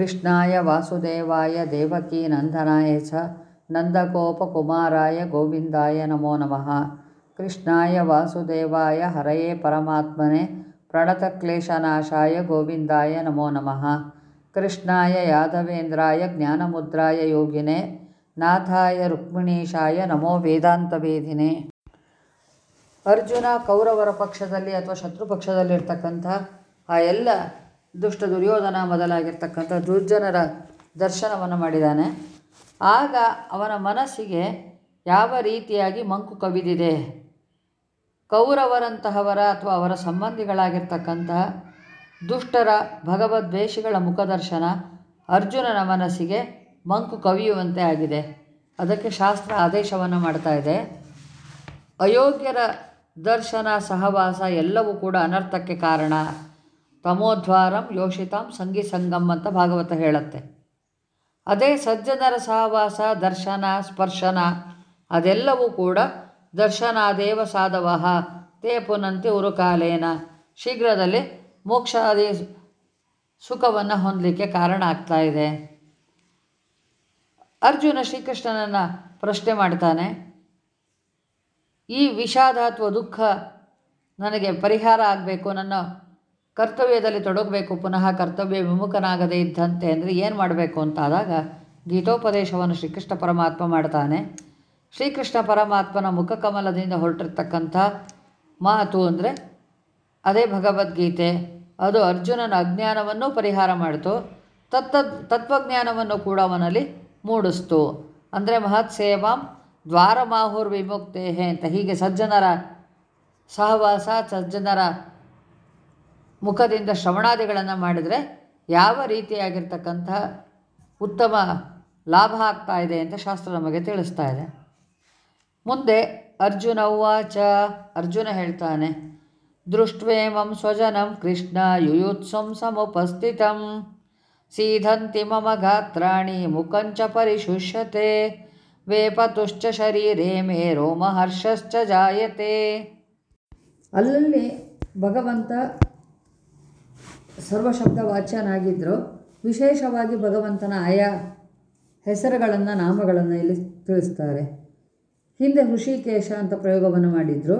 ಕೃಷ್ಣಾಯ ವಾಸುದೇವಾಯ ದೇವಕೀ ನಂದನಾಯ ಚ ನಂದಗೋಪಕುಮಾರಾಯ ಗೋವಿಂದಾಯ ನಮೋ ನಮಃ. ಕೃಷ್ಣಾಯ ವಾಸುದೇವಾಯ ಹರಯೇ ಪರಮಾತ್ಮನೆ ಪ್ರಣತಕ್ಲೇಶನಾಶಾಯ ಗೋವಿಂದಾಯ ನಮೋ ನಮಃ. ಕೃಷ್ಣಾಯ ಯಾದವೇಂದ್ರಾಯ ಜ್ಞಾನಮುದ್ರಾಯ ಯೋಗಿನೇ ನಾಥಾಯ ರುಕ್ಮಿಣೀಶಾಯ ನಮೋ ವೇದಾಂತವೇದಿನೆ ಅರ್ಜುನ ಕೌರವರ ಪಕ್ಷದಲ್ಲಿ ಅಥವಾ ಶತ್ರು ಪಕ್ಷದಲ್ಲಿರ್ತಕ್ಕಂಥ ಆ ಎಲ್ಲ ದುಷ್ಟ ದುರ್ಯೋಧನ ಮೊದಲಾಗಿರ್ತಕ್ಕಂಥ ದುರ್ಜನರ ದರ್ಶನವನ್ನು ಮಾಡಿದ್ದಾನೆ. ಆಗ ಅವನ ಮನಸ್ಸಿಗೆ ಯಾವ ರೀತಿಯಾಗಿ ಮಂಕು ಕವಿದಿದೆ? ಕೌರವರಂತಹವರ ಅಥವಾ ಅವರ ಸಂಬಂಧಿಗಳಾಗಿರ್ತಕ್ಕಂತಹ ದುಷ್ಟರ ಭಗವದ್ವೇಷಿಗಳ ಮುಖದರ್ಶನ ಅರ್ಜುನನ ಮನಸ್ಸಿಗೆ ಮಂಕು ಕವಿಯುವಂತೆ ಆಗಿದೆ. ಅದಕ್ಕೆ ಶಾಸ್ತ್ರ ಆದೇಶವನ್ನು ಮಾಡ್ತಾ ಇದೆ. ಅಯೋಗ್ಯರ ದರ್ಶನ ಸಹವಾಸ ಎಲ್ಲವೂ ಕೂಡ ಅನರ್ಥಕ್ಕೆ ಕಾರಣ. ತಮೋದ್ವಾರಂ ಯೋಷಿತಾಂ ಸಂಗಿ ಸಂಗಮ್ ಅಂತ ಭಾಗವತ ಹೇಳುತ್ತೆ. ಅದೇ ಸಜ್ಜನರ ಸಹವಾಸ, ದರ್ಶನ, ಸ್ಪರ್ಶನ, ಅದೆಲ್ಲವೂ ಕೂಡ ದರ್ಶನಾದೇವ ಸಾಧವಹ ತೇ ಪುನಂತಿ ಉರುಕಾಲೇನ, ಶೀಘ್ರದಲ್ಲಿ ಮೋಕ್ಷಾದಿ ಸುಖವನ್ನು ಹೊಂದಲಿಕ್ಕೆ ಕಾರಣ ಆಗ್ತಾ ಇದೆ. ಅರ್ಜುನ ಶ್ರೀಕೃಷ್ಣನನ್ನು ಪ್ರಶ್ನೆ ಮಾಡ್ತಾನೆ, ಈ ವಿಷಾದ ಅಥವಾ ದುಃಖ ನನಗೆ ಪರಿಹಾರ ಆಗಬೇಕು ನನ್ನ ಕರ್ತವ್ಯದಲ್ಲಿ ತೊಡಗಬೇಕು, ಪುನಃ ಕರ್ತವ್ಯ ವಿಮುಖನಾಗದೇ ಇದ್ದಂತೆ ಅಂದರೆ ಏನು ಮಾಡಬೇಕು ಅಂತ ಆದಾಗ ಗೀತೋಪದೇಶವನ್ನು ಶ್ರೀಕೃಷ್ಣ ಪರಮಾತ್ಮ ಮಾಡ್ತಾನೆ. ಶ್ರೀಕೃಷ್ಣ ಪರಮಾತ್ಮನ ಮುಖಕಮಲದಿಂದ ಹೊರಟಿರ್ತಕ್ಕಂಥ ಮಾತು ಅಂದರೆ ಅದೇ ಭಗವದ್ಗೀತೆ. ಅದು ಅರ್ಜುನನ ಅಜ್ಞಾನವನ್ನು ಪರಿಹಾರ ಮಾಡಿತು. ತತ್ತ ತತ್ವಜ್ಞಾನವನ್ನು ಕೂಡ ಅವನಲ್ಲಿ ಮೂಡಿಸ್ತು. ಅಂದರೆ ಮಹತ್ ಸೇವಾಂ ದ್ವಾರಮಾಹುರ್ ವಿಮುಕ್ತೇಹೆ ಅಂತ ಹೀಗೆ ಸಜ್ಜನರ ಸಹವಾಸ, ಸಜ್ಜನರ ಮುಖದಿಂದ ಶ್ರವಣಾದಿಗಳನ್ನು ಮಾಡಿದರೆ ಯಾವ ರೀತಿಯಾಗಿರ್ತಕ್ಕಂಥ ಉತ್ತಮ ಲಾಭ ಆಗ್ತಾ ಇದೆ ಅಂತ ಶಾಸ್ತ್ರ ನಮಗೆ ತಿಳಿಸ್ತಾ ಇದೆ. ಮುಂದೆ ಅರ್ಜುನ ಉವಾಚ. ಅರ್ಜುನ ಹೇಳ್ತಾನೆ, ದೃಷ್ಟ್ವೇಮಂ ಸ್ವಜನಂ ಕೃಷ್ಣ ಯುಯುತ್ಸಂ ಸಮುಪಸ್ಥಿತಂ. ಸೀಧಂತಿ ಮಮ ಗಾತ್ರಾಣಿ ಮುಖಂಚ ಪರಿಶುಷ್ಯತೆ. ವೇಪತುಶ್ಚ ಶರೀರೇ ಮೇ ರೋಮಹರ್ಷಶ್ಚ ಜಾಯತೆ. ಅಲ್ಲಲ್ಲಿ ಭಗವಂತ ಸರ್ವಶಬ್ದವಾಚ್ಯನಾಗಿದ್ದರು ವಿಶೇಷವಾಗಿ ಭಗವಂತನ ಆಯಾ ಹೆಸರುಗಳನ್ನು ನಾಮಗಳನ್ನು ಇಲ್ಲಿ ತಿಳಿಸ್ತಾರೆ. ಹಿಂದೆ ಋಷಿಕೇಶ ಅಂತ ಪ್ರಯೋಗವನ್ನು ಮಾಡಿದರು.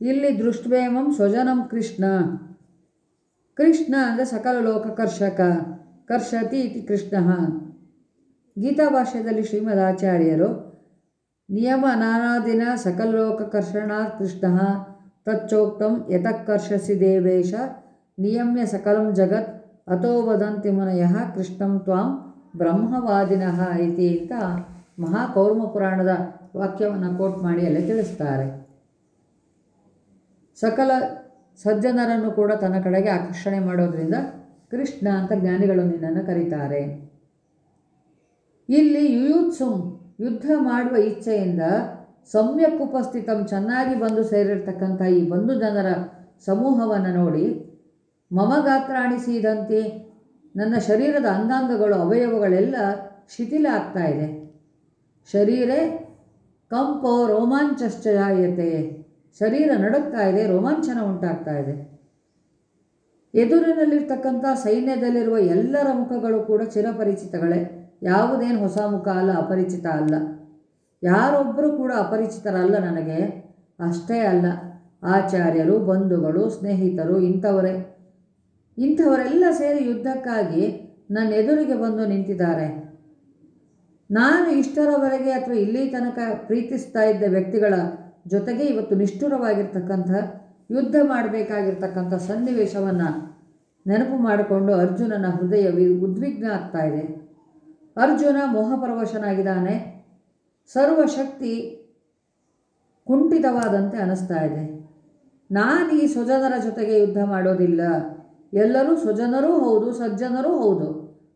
ಇಲ್ಲಿ ದೃಷ್ಟ್ವೇಮಂ ಸ್ವಜನಂ ಕೃಷ್ಣ. ಕೃಷ್ಣ ಅಂದರೆ ಸಕಲ ಲೋಕ ಕರ್ಷಕ ಕರ್ಷತಿ ಇತಿ ಕೃಷ್ಣ. ಗೀತಾ ಭಾಷ್ಯದಲ್ಲಿ ಶ್ರೀಮದ್ ಆಚಾರ್ಯರು, ನಿಯಮ ನಾನಾದಿನ ಸಕಲೋಕ ಕೃಷ್ಣ ತಚ್ಚೋಕ್ತಂ ಯತಃಕರ್ಷಸಿ ದೇವೇಶ ನಿಯಮ್ಯ ಸಕಲಂ ಜಗತ್ ಅಥೋ ವದಂತಿ ಮುನಯಃ ಕೃಷ್ಣಂ ತ್ವಾಂ ಬ್ರಹ್ಮವಾದಿನಃ ಇತಿ ಅಂತ ಮಹಾಕೌರ್ಮ ಪುರಾಣದ ವಾಕ್ಯವನ್ನು ಕೋಟ್ ಮಾಡಿ ಅಲ್ಲಿ ತಿಳಿಸ್ತಾರೆ. ಸಕಲ ಸಜ್ಜನರನ್ನು ಕೂಡ ತನ್ನ ಕಡೆಗೆ ಆಕರ್ಷಣೆ ಮಾಡೋದ್ರಿಂದ ಕೃಷ್ಣ ಅಂತ ಜ್ಞಾನಿಗಳು ನಿನ್ನನ್ನು ಕರೀತಾರೆ. ಇಲ್ಲಿ ಯುಯುತ್ಸುಂ ಯುದ್ಧ ಮಾಡುವ ಇಚ್ಛೆಯಿಂದ ಸಮ್ಯಕ್ ಉಪಸ್ಥಿತಂ ಚೆನ್ನಾಗಿ ಬಂದು ಸೇರಿರ್ತಕ್ಕಂಥ ಈ ಬಂಧು ಜನರ ಸಮೂಹವನ್ನು ನೋಡಿ ಮಮ ಗಾತ್ರಾಣಿಸಿದಂತೆ ನನ್ನ ಶರೀರದ ಅಂಗಾಂಗಗಳು, ಅವಯವಗಳೆಲ್ಲ ಶಿಥಿಲ ಆಗ್ತಾ ಇದೆ. ಶರೀರೇ ಕಂಪೋ ರೋಮಾಂಚಶ್ಚ ಜಾಯತೆ ಶರೀರ ನಡುಗ್ತಾ ಇದೆ, ರೋಮಾಂಚನ ಉಂಟಾಗ್ತಾ ಇದೆ. ಎದುರಿನಲ್ಲಿರ್ತಕ್ಕಂಥ ಸೈನ್ಯದಲ್ಲಿರುವ ಎಲ್ಲರ ಮುಖಗಳು ಕೂಡ ಚಿರಪರಿಚಿತಗಳೇ. ಯಾವುದೇನು ಹೊಸ ಮುಖ ಅಲ್ಲ, ಅಪರಿಚಿತ ಅಲ್ಲ. ಯಾರೊಬ್ಬರು ಕೂಡ ಅಪರಿಚಿತರಲ್ಲ ನನಗೆ. ಅಷ್ಟೇ ಅಲ್ಲ. ಆಚಾರ್ಯರು, ಬಂಧುಗಳು, ಸ್ನೇಹಿತರು ಇಂಥವರೇ. ಇಂಥವರೆಲ್ಲ ಸೇರಿ ಯುದ್ಧಕ್ಕಾಗಿ ನನ್ನ ಎದುರಿಗೆ ಬಂದು ನಿಂತಿದ್ದಾರೆ. ನಾನು ಇಷ್ಟರವರೆಗೆ ಅಥವಾ ಇಲ್ಲಿ ತನಕ ಪ್ರೀತಿಸ್ತಾ ಇದ್ದ ವ್ಯಕ್ತಿಗಳ ಜೊತೆಗೆ ಇವತ್ತು ನಿಷ್ಠುರವಾಗಿರ್ತಕ್ಕಂಥ, ಯುದ್ಧ ಮಾಡಬೇಕಾಗಿರ್ತಕ್ಕಂಥ ಸನ್ನಿವೇಶವನ್ನು ನೆನಪು ಮಾಡಿಕೊಂಡು ಅರ್ಜುನನ ಹೃದಯ ಉದ್ವಿಗ್ನ ಆಗ್ತಾ ಇದೆ. ಅರ್ಜುನ ಮೋಹಪರವಶನಾಗಿದ್ದಾನೆ. ಸರ್ವಶಕ್ತಿ ಕುಂಠಿತವಾದಂತೆ ಅನಿಸ್ತಾ ಇದೆ. ನಾನು ಈ ಸ್ವಜನರ ಜೊತೆಗೆ ಯುದ್ಧ ಮಾಡೋದಿಲ್ಲ. ಎಲ್ಲರೂ ಸ್ವಜನರೂ ಹೌದು, ಸಜ್ಜನರೂ ಹೌದು.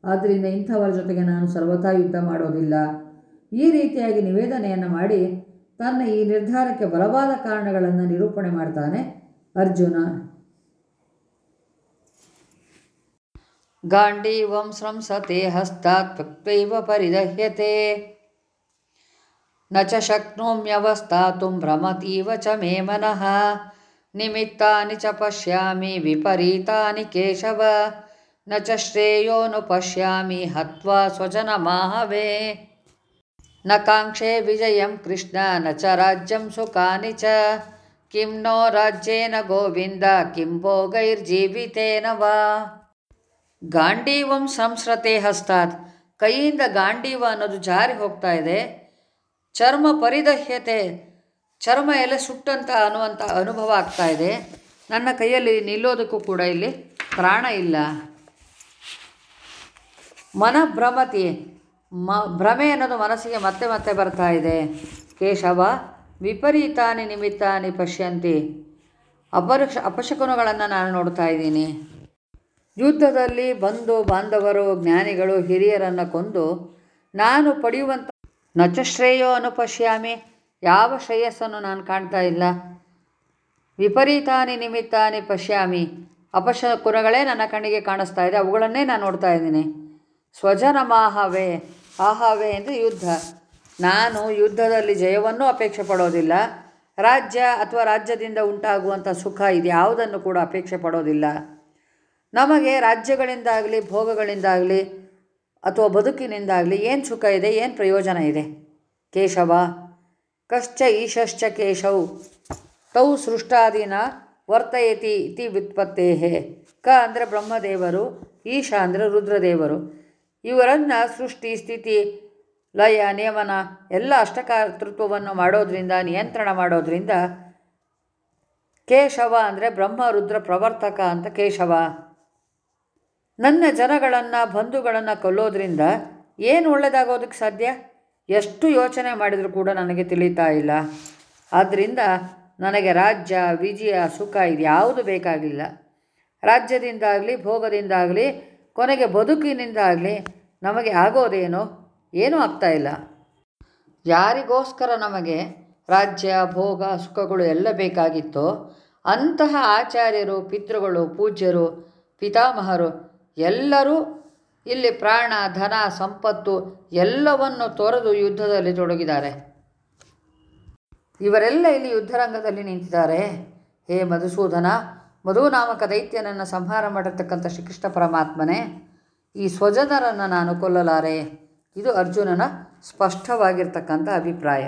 ಆದ್ದರಿಂದ ಇಂಥವರ ಜೊತೆಗೆ ನಾನು ಸರ್ವಥಾ ಯುದ್ಧ ಮಾಡೋದಿಲ್ಲ. ಈ ರೀತಿಯಾಗಿ ನಿವೇದನೆಯನ್ನು ಮಾಡಿ ತನ್ನ ಈ ನಿರ್ಧಾರಕ್ಕೆ ಬಲವಾದ ಕಾರಣಗಳನ್ನು ನಿರೂಪಣೆ ಮಾಡ್ತಾನೆ ಅರ್ಜುನ. ಗಾಂಡೀವಂ ಸ್ರಂಸತೆ ಹಸ್ತಾತ್ ತ್ಯಕ್ತೈವ ಪರಿದಹ್ಯತೆ. ನ ಚ ಶಕ್ನೋಮ್ಯವಸ್ಥಾತು ಭ್ರಮತೀವ ಚ ಮೇ ಮನಃ. ನಿಮಿತ್ತಾನಿ ಚ ಪಶ್ಯಾಮಿ ವಿಪರೀತಾನಿ ಕೇಶವ ನ ಚ ಶ್ರೇಯೋನು ಪಶ್ಯಾಮಿ ಹತ್ವಾ ಸ್ವಜನಮಾಹವೇ ನ ಕಾಂಕ್ಷೆ ವಿಜಯಂ ಕೃಷ್ಣ ನ ಚ ರಾಜ್ಯಂ ಸುಖಾನಿ ಚ ಕಿಂ ನೋ ರಾಜ್ಯೇನ ಗೋವಿಂದ ಕಿಂ ಭೋಗೈರ್ಜೀವಿತೇನ ವಾ ಗಾಂಡೀವಂ ಸಂಸ್ರತೆ ಹಸ್ತಾತ್ ಕೈಯಿಂದ ಗಾಂಡೀವ ಅನ್ನೋದು ಜಾರಿ ಹೋಗ್ತಾ ಇದೆ. ಚರ್ಮ ಪರಿದಹ್ಯತೆ ಚರ್ಮ ಎಲ್ಲ ಸುಟ್ಟಂತ ಅನ್ನುವಂಥ ಅನುಭವ ಆಗ್ತಾ ಇದೆ. ನನ್ನ ಕೈಯಲ್ಲಿ ನಿಲ್ಲೋದಕ್ಕೂ ಕೂಡ ಇಲ್ಲಿ ಪ್ರಾಣ ಇಲ್ಲ. ಮನಭ್ರಮತಿ, ಮ, ಭ್ರಮೆ ಅನ್ನೋದು ಮನಸ್ಸಿಗೆ ಮತ್ತೆ ಮತ್ತೆ ಬರ್ತಾ ಇದೆ. ಕೇಶವ, ವಿಪರೀತಾನಿ ನಿಮಿತ್ತಾನಿ ಪಶ್ಯಂತಿ. ಅಪರಕ್ಷ ಅಪಶಕುನಗಳನ್ನು ನಾನು ನೋಡ್ತಾ ಇದ್ದೀನಿ. ಯುದ್ಧದಲ್ಲಿ ಬಂಧು ಬಾಂಧವರು, ಜ್ಞಾನಿಗಳು, ಹಿರಿಯರನ್ನು ಕೊಂದು ನಾನು ಪಡೆಯುವಂಥ ನಚಶ್ರೇಯೋ ಅನುಪಶ್ಯಾಮಿ. ಯಾವ ಶ್ರೇಯಸ್ಸನ್ನು ನಾನು ಕಾಣ್ತಾ ಇಲ್ಲ? ವಿಪರೀತಾನಿ ನಿಮಿತ್ತಾನಿ ಪಶ್ಯಾಮಿ. ಅಪಶಕುನಗಳೇ ನನ್ನ ಕಣ್ಣಿಗೆ ಕಾಣಿಸ್ತಾ ಇದೆ. ಅವುಗಳನ್ನೇ ನಾನು ನೋಡ್ತಾ ಇದ್ದೀನಿ. ಸ್ವಜನ ಮಾಹವೇ ಆಹವೇ ಎಂದು ಯುದ್ಧ. ನಾನು ಯುದ್ಧದಲ್ಲಿ ಜಯವನ್ನು ಅಪೇಕ್ಷೆ ಪಡೋದಿಲ್ಲ. ರಾಜ್ಯ ಅಥವಾ ರಾಜ್ಯದಿಂದ ಉಂಟಾಗುವಂಥ ಸುಖ ಇದು ಯಾವುದನ್ನು ಕೂಡ ಅಪೇಕ್ಷೆ ಪಡೋದಿಲ್ಲ. ನಮಗೆ ರಾಜ್ಯಗಳಿಂದಾಗಲಿ, ಭೋಗಗಳಿಂದಾಗಲಿ ಅಥವಾ ಬದುಕಿನಿಂದಾಗಲಿ ಏನು ಸುಖ ಇದೆ, ಏನು ಪ್ರಯೋಜನ ಇದೆ? ಕೇಶವ ಕಶ್ಚ ಈಶಶ್ಚ ಕೇಶವು ತೌ ಸೃಷ್ಟಾದಿನ ವರ್ತಯತಿ ಇತಿ ವ್ಯುತ್ಪತ್ತೇ ಕ ಅಂದರೆ ಬ್ರಹ್ಮದೇವರು ಈಶ ಅಂದರೆ ರುದ್ರದೇವರು ಇವರನ್ನು ಸೃಷ್ಟಿ, ಸ್ಥಿತಿ, ಲಯ, ನಿಯಮನ ಎಲ್ಲ ಅಷ್ಟಕರ್ತೃತ್ವವನ್ನು ಮಾಡೋದ್ರಿಂದ, ನಿಯಂತ್ರಣ ಮಾಡೋದ್ರಿಂದ ಕೇಶವ ಅಂದರೆ ಬ್ರಹ್ಮ, ರುದ್ರ ಪ್ರವರ್ತಕ ಅಂತ ಕೇಶವ. ನನ್ನ ಜನಗಳನ್ನು, ಬಂಧುಗಳನ್ನು ಕೊಲ್ಲೋದ್ರಿಂದ ಏನು ಒಳ್ಳೆಯದಾಗೋದಕ್ಕೆ ಸಾಧ್ಯ? ಎಷ್ಟು ಯೋಚನೆ ಮಾಡಿದರೂ ಕೂಡ ನನಗೆ ತಿಳಿತಾ ಇಲ್ಲ. ಆದ್ದರಿಂದ ನನಗೆ ರಾಜ್ಯ, ವಿಜಯ, ಸುಖ ಇದು ಯಾವುದು ಬೇಕಾಗಿಲ್ಲ. ರಾಜ್ಯದಿಂದಾಗಲಿ ಭೋಗದಿಂದಾಗಲಿ ಕೊನೆಗೆ ಬದುಕಿನಿಂದಾಗಲಿ ನಮಗೆ ಆಗೋದೇನೋ ಏನೂ ಆಗ್ತಾ ಇಲ್ಲ. ಯಾರಿಗೋಸ್ಕರ ನಮಗೆ ರಾಜ್ಯ, ಭೋಗ, ಸುಖಗಳು ಎಲ್ಲ ಬೇಕಾಗಿತ್ತೋ ಅಂತಹ ಆಚಾರ್ಯರು, ಪಿತೃಗಳು, ಪೂಜ್ಯರು, ಪಿತಾಮಹರು ಎಲ್ಲರೂ ಇಲ್ಲಿ ಪ್ರಾಣ, ಧನ, ಸಂಪತ್ತು ಎಲ್ಲವನ್ನು ತೊರೆದು ಯುದ್ಧದಲ್ಲಿ ತೊಡಗಿದ್ದಾರೆ. ಇವರೆಲ್ಲ ಇಲ್ಲಿ ಯುದ್ಧರಂಗದಲ್ಲಿ ನಿಂತಿದ್ದಾರೆ. ಹೇ ಮಧುಸೂದನ, ಮಧುನಾಮಕ ದೈತ್ಯನನ್ನು ಸಂಹಾರ ಮಾಡಿರ್ತಕ್ಕಂಥ ಶ್ರೀಕೃಷ್ಣ ಪರಮಾತ್ಮನೇ, ಈ ಸ್ವಜನರನ್ನು ನಾನು ಕೊಲ್ಲಲಾರೆ. ಇದು ಅರ್ಜುನನ ಸ್ಪಷ್ಟವಾಗಿರ್ತಕ್ಕಂಥ ಅಭಿಪ್ರಾಯ.